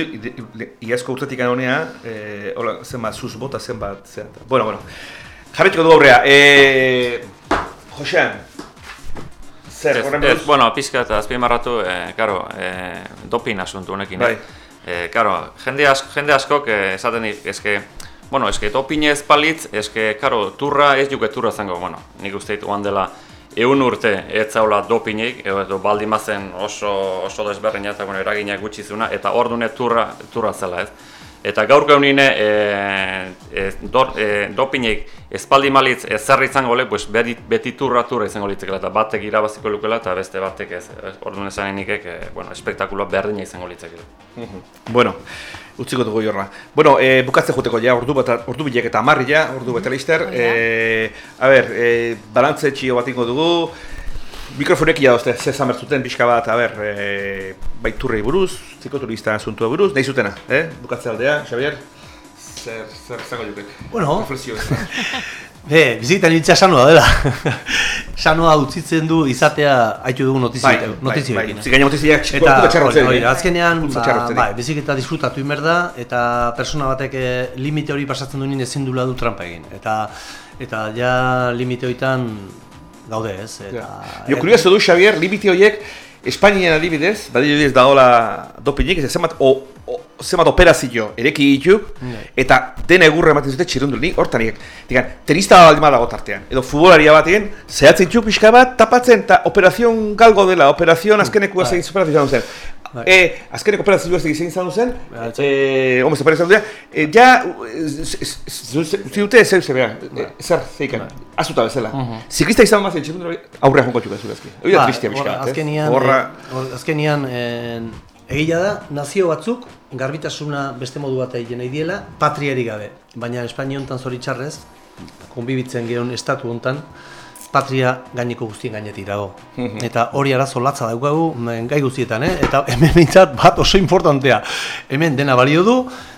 iazko urtetik honea, eh, hola, zenbat, zuz bota zenbat, zean. Bueno, bueno, jarretuko du aurrea, eh, Josean, zer, horren buruz? bueno, pizka eta azpimarratu, eh, karo, eh, dopin asuntu honekin. Bai. Eh, karo, jende, asko, jende askok esaten dit, eske, bueno, eske dopin ez palitz, eske, karo, turra ez juke turra zango, bueno, nik uste ditu dela, egun urte ez zaula dopinik, edo, baldin bazen oso, oso desberdina eta bueno, eraginak gutxi zuna, eta ordune turra, turra zela ez. Eta gaur gaunine e, e, e, dopinek espaldi malitz ezer izango le, pues beti, beti turra turra izango litzekela eta batek irabaziko lukela eta beste batek ez. Orduan esan enikek, e, bueno, espektakuloa berdina izango litzekela. bueno, utziko dugu jorra. Bueno, e, bukatze juteko ja, ordu, bat, ordu bilek eta amarri ja, ordu bete lister. E, a ber, e, balantze txio bat dugu, Mikrofonek ia dozte, ze zamertzuten pixka bat, a ber, e, bai turrei buruz, zikoturista asuntua buruz, nahi zutena, eh? Bukatze aldea, Xavier? Zer, zer zango jutek? Bueno, Be, bizitan hitza sanoa dela. sanoa utzitzen du izatea haitu dugu notizia. Bai, notizia bai, bai. Zigaina notiziak eta hori, azkenean, ba, bai, biziketa disfrutatu inber da, eta persona batek eh, limite hori pasatzen duen ezin dula du trampa egin. Eta, eta ja limite horietan gaude ez. Eta, ja. Jo, kurioso du, Xavier, limite horiek, Espainian adibidez, badibidez da hola dopinik, ez zenbat, o, o, zenbat operazio ereki ditu, mm. eta den egurra ematen zute txirundu nik, digan, tenista baldi dago tartean, edo futbolaria bat egin, zehatzen txuk pixka bat, tapatzen, eta operazion galgo dela, operazion azkeneko mm. egin operazio zen. Bai. E, azkeneko operazio ez egin izan zen, bai, e, homez, operazio dira, e, ja, uzi dute zer zebea, bai. zer zeikan, azuta bezala. Ziklista izan mazien, txekundura aurrea jonko txuka zurazki. Hori da tristia bizka, eh? Azkenian, egila da, nazio batzuk, garbitasuna beste modu bat egin nahi diela, patriari gabe. Baina Espainia honetan zoritxarrez, konbibitzen geron estatu honetan, patria gaineko guztien gainetik dago. Mhm. eta hori arazo latza daukagu gai guztietan, eh? eta hemen bintzat bat oso importantea. Hemen dena balio du,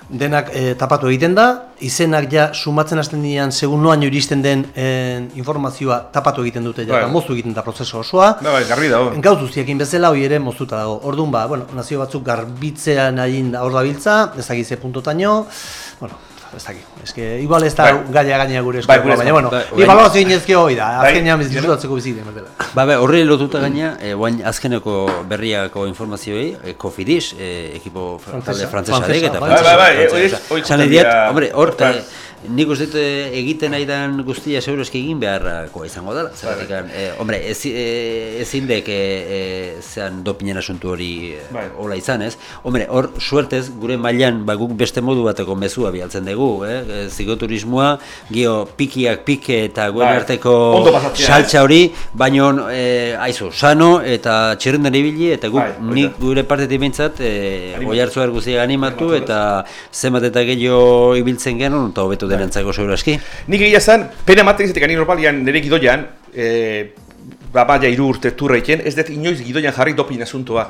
denak e, tapatu egiten da, izenak ja sumatzen hasten dian segun noaino iristen den e, informazioa tapatu egiten dute ja, bai. moztu egiten da prozesu osoa. Ba, bai, garbi dago. Gauz guztiekin bezala hori ere moztuta dago. Orduan ba, bueno, nazio batzuk garbitzean egin hor da biltza, ezagize puntotaino, bueno, ez dakit. Ez que, igual ez da bai. gaia gaina gure eskola, bai, baina, bueno, bai, bai. inezke hoi da, bai. azkenean bizitutatzeko bizite, martela. Ba, ba, horri lotuta gaina, eh, guain azkeneko berriako informazioei, eh, Cofidis, eh, ekipo talde frantzesarek eta frantzesarek. Bai, bai, bai, bai, hori, hori, Nik uste dut eh, egiten nahi den guztia seguroski egin beharrakoa izango dela. Zeratik, bai. eh, hombre, ez, eh, ezin dek eh, zean dopinen asuntu hori bai. hola izan ez. Hombre, hor suertez gure mailan ba, guk beste modu bateko mezua bialtzen dugu. Eh? Zikoturismoa, gio pikiak pike eta guen bai. arteko saltza hori, baino eh, aizu, sano eta txerrendan ibili eta guk bai, nik gure partetik bintzat eh, oi hartzu guztia animatu eta zenbat eta gehiago ibiltzen genuen eta hobetu denentzako seguru eski. Nik egia zen, pena ematen izatek ani normalian nire gidoian, e, ba, baina iru urte turra iken, ez dut inoiz gidoian jarri dopin asuntua.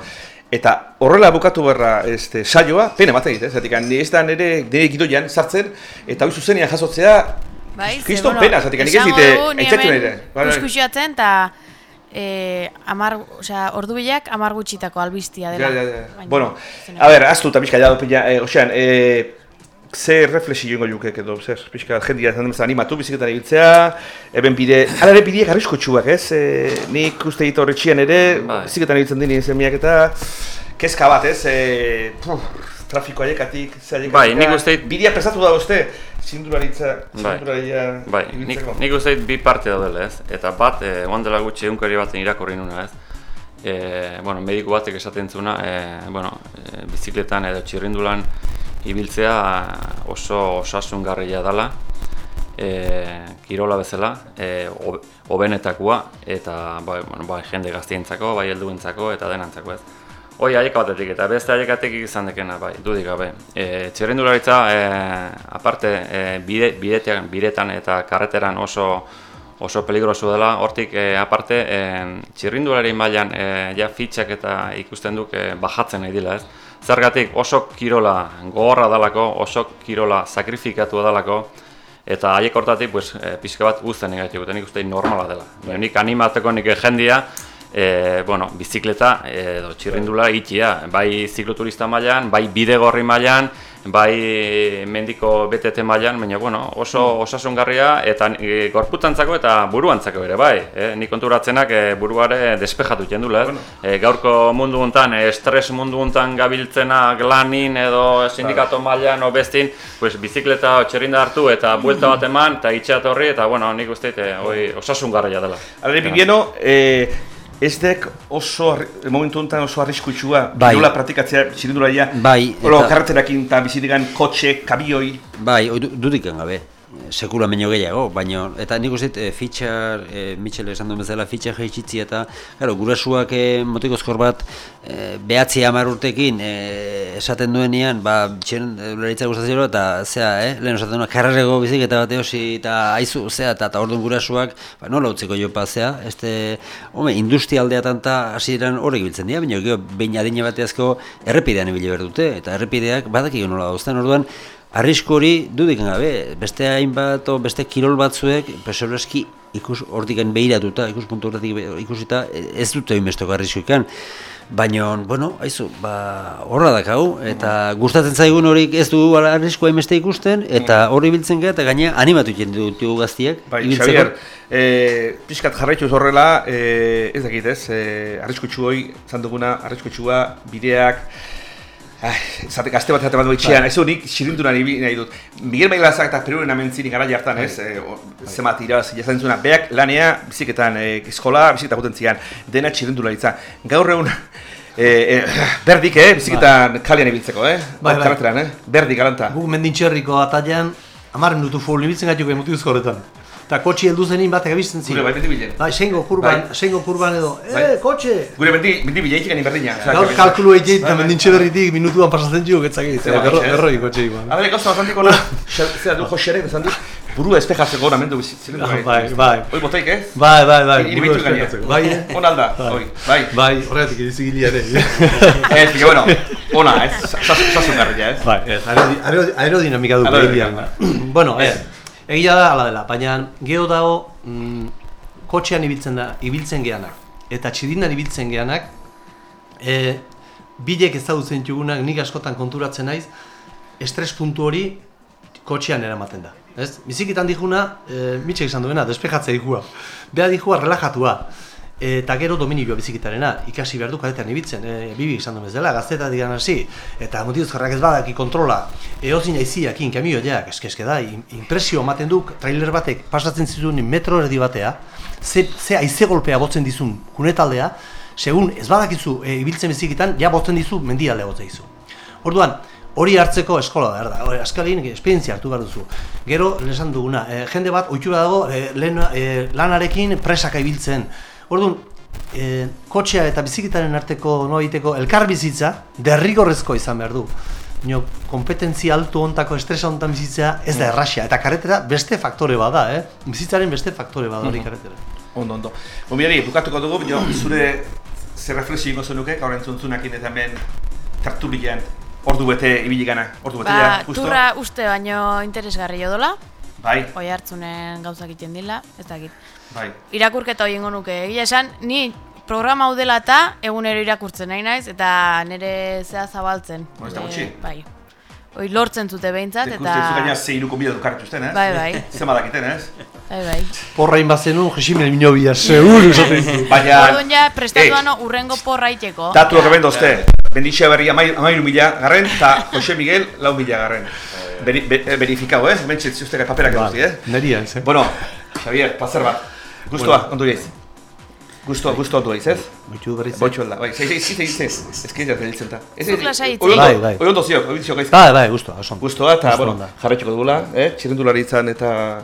Eta horrela bukatu berra este, saioa, pena ematen egite, zatik, ez da nire, nire gidoian sartzen, eta hori zuzenian jasotzea, bai, kriston bueno, pena, zatik, nik ez dite, aitzatu nire. Kuskusiatzen, eta eh, amar, o sea, ordu bilak amar gutxitako albistia dela. Ja, ja, ja. Bueno, a ver, aztu eta bizka jadu pina, eh, osean, eh, ze reflexi joango juke edo, zer, pixka, jendia zan demezan animatu, biziketan ibiltzea, eben bide, ala ere bide garrizko txuak, ez? E, nik uste ditu horretxian ere, bai. biziketan ibiltzen dini zemiak eta, kezka bat, ez? E, puf, trafiko aiekatik, ze aiekatik, bai, nik uste bidea pesatu da uste, zinduraritza, zinduraria bai, bai, nik, nik uste bi parte daudela, ez? Eta bat, e, dela gutxi egunkari baten irakorri nuna, ez? E, bueno, mediku batek esaten zuna, e, bueno, e, bizikletan edo txirrindulan ibiltzea oso osasungarria dela, e, kirola bezala, e, obenetakoa eta bai, bueno, bai, jende gaztientzako, bai helduentzako eta denantzako ez. Hoi aieka batetik eta beste aiekatik izan dekena, bai, dudik gabe. E, txirrindularitza, e, aparte, e, bide, bidetean, bidetan eta karreteran oso oso peligroso dela, hortik e, aparte, e, txirrindulari mailan e, ja fitxak eta ikusten duk e, bajatzen nahi dila ez. Zergatik oso kirola gogorra dalako, oso kirola sakrifikatu dalako, eta haiek hortatik pues, e, pixka bat guztien egaitik, eta nik uste normala dela. Bai. Nik animateko nik jendia, e, bueno, bizikleta edo txirrindula egitea, bai zikloturista mailan, bai bidegorri mailan, bai mendiko BTT mailan, baina bueno, oso mm. osasungarria eta e, gorputantzako eta buruantzako ere bai. E, ni konturatzenak e, buruare despejatu jendula, bueno. e, gaurko mundu hontan, e, estres mundu hontan gabiltzenak lanin edo sindikato mailan o bestin, pues bizikleta txerrinda hartu eta buelta bat eman eta itxeat horri eta bueno, nik uste e, osasungarria dela. Alere, Bibieno, eh, ez dek oso, momentu honetan oso arriskutsua, Bai. kirola praktikatzea txirindularia, Bai, eta- karreterakin eta bizitigan kotxe, kabioi, Bai, dudik gabe. Sekula meino gehiago, baina eta nik uste e, fitxa, e, Michel esan duen bezala, fitxa jaitsitzi eta, claro, gurasuak e, motikozkor bat e, behatzi hamar urtekin e, esaten duenean, ba, txen, ularitza gustatzen eta, zea, eh, lehen esaten duena, karrerego biziketa bat eosi eta aizu, zea, eta, eta orduan gurasuak, ba, nola utziko jopa, zea, este, home, industrialdeatan eta hasieran horrek ibiltzen dira, baina gero, behin adine bateazko errepidean ibili behar dute, eta errepideak badakiko nola dauzten, orduan, Arrisku hori dudik gabe, beste hainbat o beste kirol batzuek presoreski ikus hortikan behiratuta, ikuspuntu horretik be- ikusita e- ez dute inbestoko arriskuikan. Baina, bueno, aizu, ba, horra dakau, eta gustatzen zaigun horik ez du arriskua hainbeste ikusten, eta hori biltzen gara, eta gaina animatu egiten dutu gaztiak. Bai, ibiltzeko. Xavier, e, pixkat jarraituz horrela, e, ez dakit ez, e, arriskutsu hoi, zan duguna, arriskutsua, bideak, zate gazte bat zate bat itxean, ez honik xirindunan ibi nahi dut. Miguel Mailazak eta Peruren amentzini gara jartan, ez? E, o, zemat iraz, jazan zuna, beak lanea biziketan, e, eskola, biziketa guten zian, dena txirindula itza. Gaur egun, e, e, berdik, eh, biziketan kalian ibiltzeko, eh? Bai, bai. Karakteran, eh? Berdik, galanta. Gu mendintxerriko atailan, amaren dutu full ibiltzen gaituk emotibuzko horretan. Eta kotxi heldu zenin batek abizten ziren. Gure bai, beti bilen. Bai, sengo kurban, Bai. sengo kurban edo, Bai. eh, kotxe! Gure beti, beti bileitik gani berdina. osea, Gaur kalkulu egin eta Bai, bai. mendintxe berritik minutuan pasatzen txuk etzakit, Zer, berro, bai, berroi kotxe igual. Adele, gauza bastantiko na, zera du joxere, bezan du, burua espejatzeko namendu bizitzen. Ah, bai, bai. Hoi botaik, eh? Bai, bai, bai. Iri bitu. Bai, eh? On alda, hoi, bai. Bai, horregatik irizigilea ere. Ez, que bueno, ona, ez, sasun garria, ez? Bai, ez, aerodi- aerodi- aerodinamika du behian. bueno, ez, egia da ala dela, baina geho dago mm, kotxean ibiltzen da, ibiltzen geanak, eta txirindan ibiltzen geanak, e, bilek ezagutzen txugunak nik askotan konturatzen naiz, estres puntu hori kotxean eramaten da. Ez? Bizikitan dijuna, e, mitxek esan duena, despejatzea dijua. Beha dijua relajatua. Eta gero dominioa bizikitarena, ikasi behar du karetean ibiltzen, e, bibi izan du bezala, gazteta digan hasi, eta motiuz jarrak ez badaki kontrola, eozin aiziakin, kamioiak, eske eske da, impresio ematen du, trailer batek pasatzen zizun metro erdi batea, ze, ze aize golpea botzen dizun kunetaldea, segun ez badakizu e, ibiltzen bizikitan, ja botzen dizu mendialde botzen dizu. Orduan, hori hartzeko eskola behar da, askalin esperientzia hartu behar duzu. Gero, esan duguna, e, jende bat ohitura dago e, lehen, e, lanarekin presaka ibiltzen. Orduan, e, kotxea eta bizikitaren arteko noaiteko elkar bizitza derrigorrezko izan behar du. Nio, kompetentzia altu ontako estresa ontan bizitzea ez da erraxa, eta karretera beste faktore bada, eh? Bizitzaren beste faktore bada hori Mhm. karretera. Ondo, ondo. Bomiari, bukatuko dugu, bino, zure zer reflexio ingo zenuke, gaur entzunzunakin eta hemen tertulian ordu bete ibili gana, ordu bete Ba, ja, justo? turra uste baino interesgarri jodola, Bai, oi hartzunen gauzak egiten dila, ez dakit. Bai. Irakurketa hori ingo nuke, egia esan, ni programa hau dela eta egunero irakurtzen nahi naiz, eta nire zea zabaltzen. Ba, ez da Eh, gutxi. bai. Hoi lortzen zute behintzat, Eta... eta... gaina ze iruko bida dukarrituzten, ez? Bai, bai. Zema dakiten, ez? Bai, bai. Porrain bazenu, jesimen minobia, segur esaten dizu. Baina... Orduan ja, prestatuan urrengo porraiteko. Datu horre bendozte. Benditxea berri amai- amairu mila garren, eta Jose Miguel lau mila garren. Beri, be, eh, verifikau, ez? Hemen txitzuzteka paperak Ba, eduzi, eh? Neria ez, eh? Bueno, Xavier, placer bat. Gostou, Andurece? Gostou, gostou dois, é? Jaiz, ez? Boitxu berriz. Boitxu alda, bai. Zei, zei, zei, zei, zei, ez kizia zelitzen ta. Ez, lasai hitz Oi Bai, bai. oi ondo ziok, oi ziok gaizki. Bai, bai, gustua, oso. eta, Gustu bueno, onda. jarraituko dugula, eh? Txirrendulari izan eta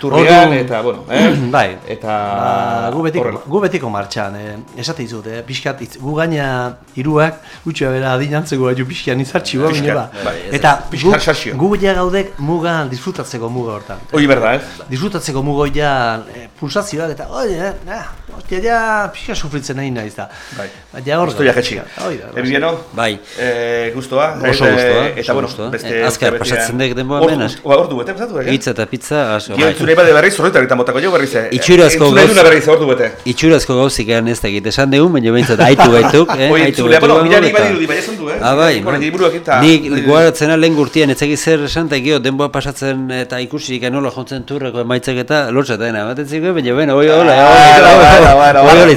turrian, eta, bueno, eh? bai. Eta... Ba, gu, betiko, gu betiko martxan, eh, esate dizut, eh, pixkat, itz, gu gaina hiruak gutxua bera adinantzeko pixkan izartxi ba, Pixkat, bine ba. bai, ez Eta da. gu, ja gaudek mugan disfrutatzeko muga hortan. Hoi berda, ez? Disfrutatzeko mugo ja eh, pulsazioak eta, oi, eh, nah, hostia, ja pixka sufritzen nahi naiz da. Bai. Ba, ja hor. Gusto ja jetxi. Hoi da. Emiliano? Bai. Eh, gustoa. Oso Eh, gustoa, Eta, bueno, gustoa. beste... Eh, azkar pasatzen dek denbora az? Ba, ordu bete, pasatu, eh? Pizza eta pizza, asko, Gio, zure bade berriz, horretar eta motako jo berriz, eh? Itxurazko Entzule gauz- duna berriz, ordu bete. Itxurazko gauzik egan ez dakit esan dugu, baina behintzat aitu gaituk, eh? Aitu entzulea, bueno, gaituk mirari eta- badirudi, bai esan du, eh? Ah, bai, Horren bai. liburuak eta- Nik goaratzena lehen gurtian ez dakit zer esan, eta gio denboa pasatzen eta ikusi nola jontzen turreko emaitzak eta lortza dena, ematen ziko, baina bueno, hoi hola, Ah, bueno,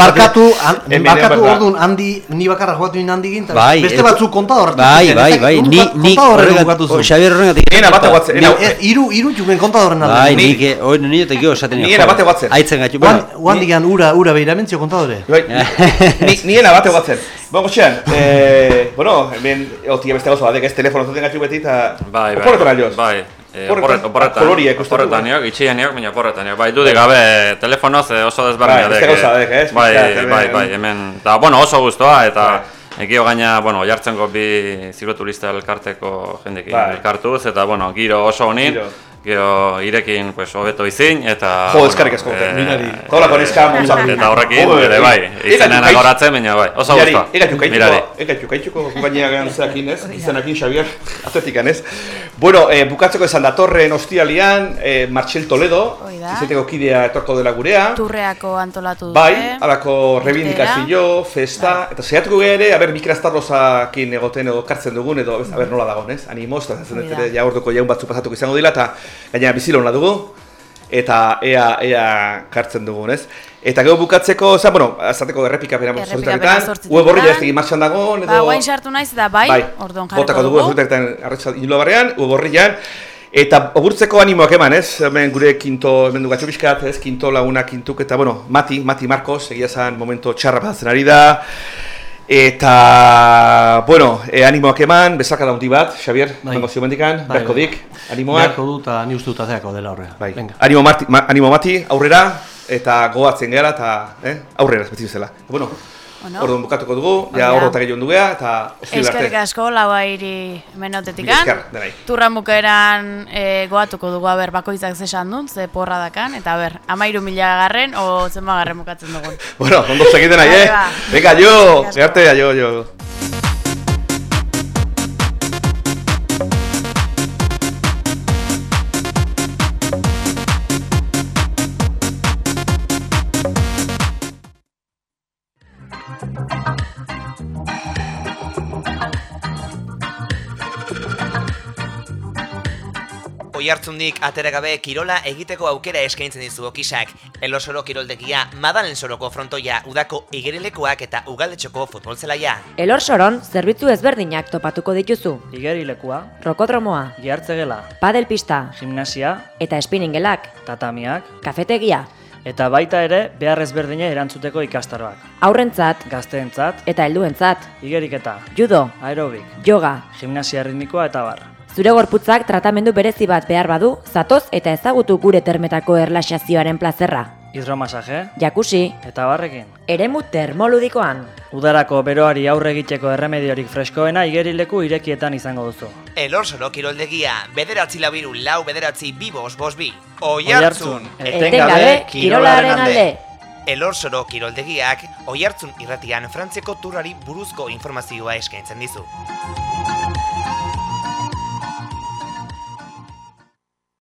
bueno, bueno, berda. orduan handi, ni bakarra jugatu nien handi gintan. Bai, beste batzuk kontador hartu Bai, bai, bai, ni, konta- ni, o, Xabier horregatik. Ena, bata guatzen, ena, Eh, Hiru, hiru jugen kontadorren alde. Bai, Ni- nik que hoy niño te quiero esaten. Ni era bate batzen. Aitzen gaitu. Bueno, Juan digan ura ura beiramentio kontadore. Bai, ni ni bate batzen. Vamos xean, eh, bueno, hemen otia beste gauza badek, ez telefono zuten gaitu beti eta Bai, bai. Bai. Eh, ikusten du, oporretan bai. niok, itxieniok, baina oporretan niok. Bai, dudik gabe, telefonoz eh, oso desberdina Bai, beste dek. gauza dek, ez? Bai, bai, bai, hemen. Eta, bueno, oso guztua, eta Bai. Ekio gaina, bueno, jartzenko bi zikloturista elkarteko jendekin Bai. elkartuz, eta, bueno, giro oso honin, Giro. Gero irekin, pues, hobeto izin, eta... Jo, eskarrik asko, eh, mirari. Kolako neska montzak. Eta horrekin, ere bai, ega izenean jukaitz- agoratzen, baina bai, oso guztua. Ega jukaituko, Mirari. ega jukaituko kompainia gantzeakin ez, izenakin Xavier, atletikan ez. Bueno, eh, bukatzeko esan datorren ostialian, eh, Martxel Toledo, izeteko kidea etorko dela gurea. Turreako antolatu dute. Bai, alako reivindikazio, festa, eta saiatuko gara ere, aber Mikel Astarrozakin egoten edo kartzen dugun, edo, ez, aber nola dagoen, ez? Animoz, eta zen Hoi da. ere, ja orduko jaun batzu pasatuko izango dira, eta gaina bizilona dugu, eta ea, ea kartzen dugun, ez? Eta gero bukatzeko, zan, bueno, azateko errepikapena Errepikapena zortzitaketan, zortzitaketan. web horri jaztegi martxan dagoen, edo... Ba, guain sartu naiz eta bai, orduan jarriko botako dugu, zortzitaketan arretxa inula barrean, web horrian, Eta ogurtzeko animoak eman, ez? Hemen gure kinto, hemen du gatxo pixkat, ez? Kinto laguna kintuk, eta bueno, Mati, Mati Marcos, egia zan momento txarra batzen ari da. Eta, bueno, e, animoak eman, bezaka da hundi bat, Xavier, Bai. bai. zio mendikan, Bai, berko bai. dik, animoak. Beharko du eta ni uste dut ateako dela horrela. Bai. Venga. Animo, Mati, ma, animo Mati, aurrera, eta goatzen gara, eta eh? aurrera, beti bezala. Bueno, Bueno. orduan bukatuko dugu, ja Hori da. horro eta Eskerrik asko, lau airi menotetik denai. Turran bukaeran e, goatuko dugu, aber, bakoitzak zesan duen, ze porra dakan, eta aber, amairu mila garren, o zenba garren bukatzen dugun. Bueno, ondo segiten nahi, eh? Venga, jo, Eskerrik asko. arte, jo, jo. Oihartzundik atera gabe kirola egiteko aukera eskaintzen dizu okisak. Elosoro kiroldegia, Madalen soroko frontoia, udako igerilekoak eta ugaletxoko futbol zelaia. Elor soron, zerbitzu ezberdinak topatuko dituzu. Igerilekua, Rokodromoa, gihartzegela, padelpista gimnasia, eta spinningelak, tatamiak, kafetegia, eta baita ere behar ezberdina erantzuteko ikastaroak. aurrentzat Gazteentzat, eta helduentzat, igeriketa, judo, aerobik, yoga. gimnasia ritmikoa eta bar. Zure gorputzak tratamendu berezi bat behar badu, zatoz eta ezagutu gure termetako erlaxazioaren plazerra. Hidromasaje, Jakusi, eta barrekin. eremu termoludikoan. Udarako beroari aurre egiteko erremediorik freskoena igerileku irekietan izango duzu. Elorsoro kiroldegia, bederatzi labiru lau bederatzi bibos bos bi. Oihartzun, Oihartzun, Etengabe kirolaren alde. Elorsoro kiroldegiak, oihartzun irratian Frantziako turrari buruzko informazioa eskaintzen dizu.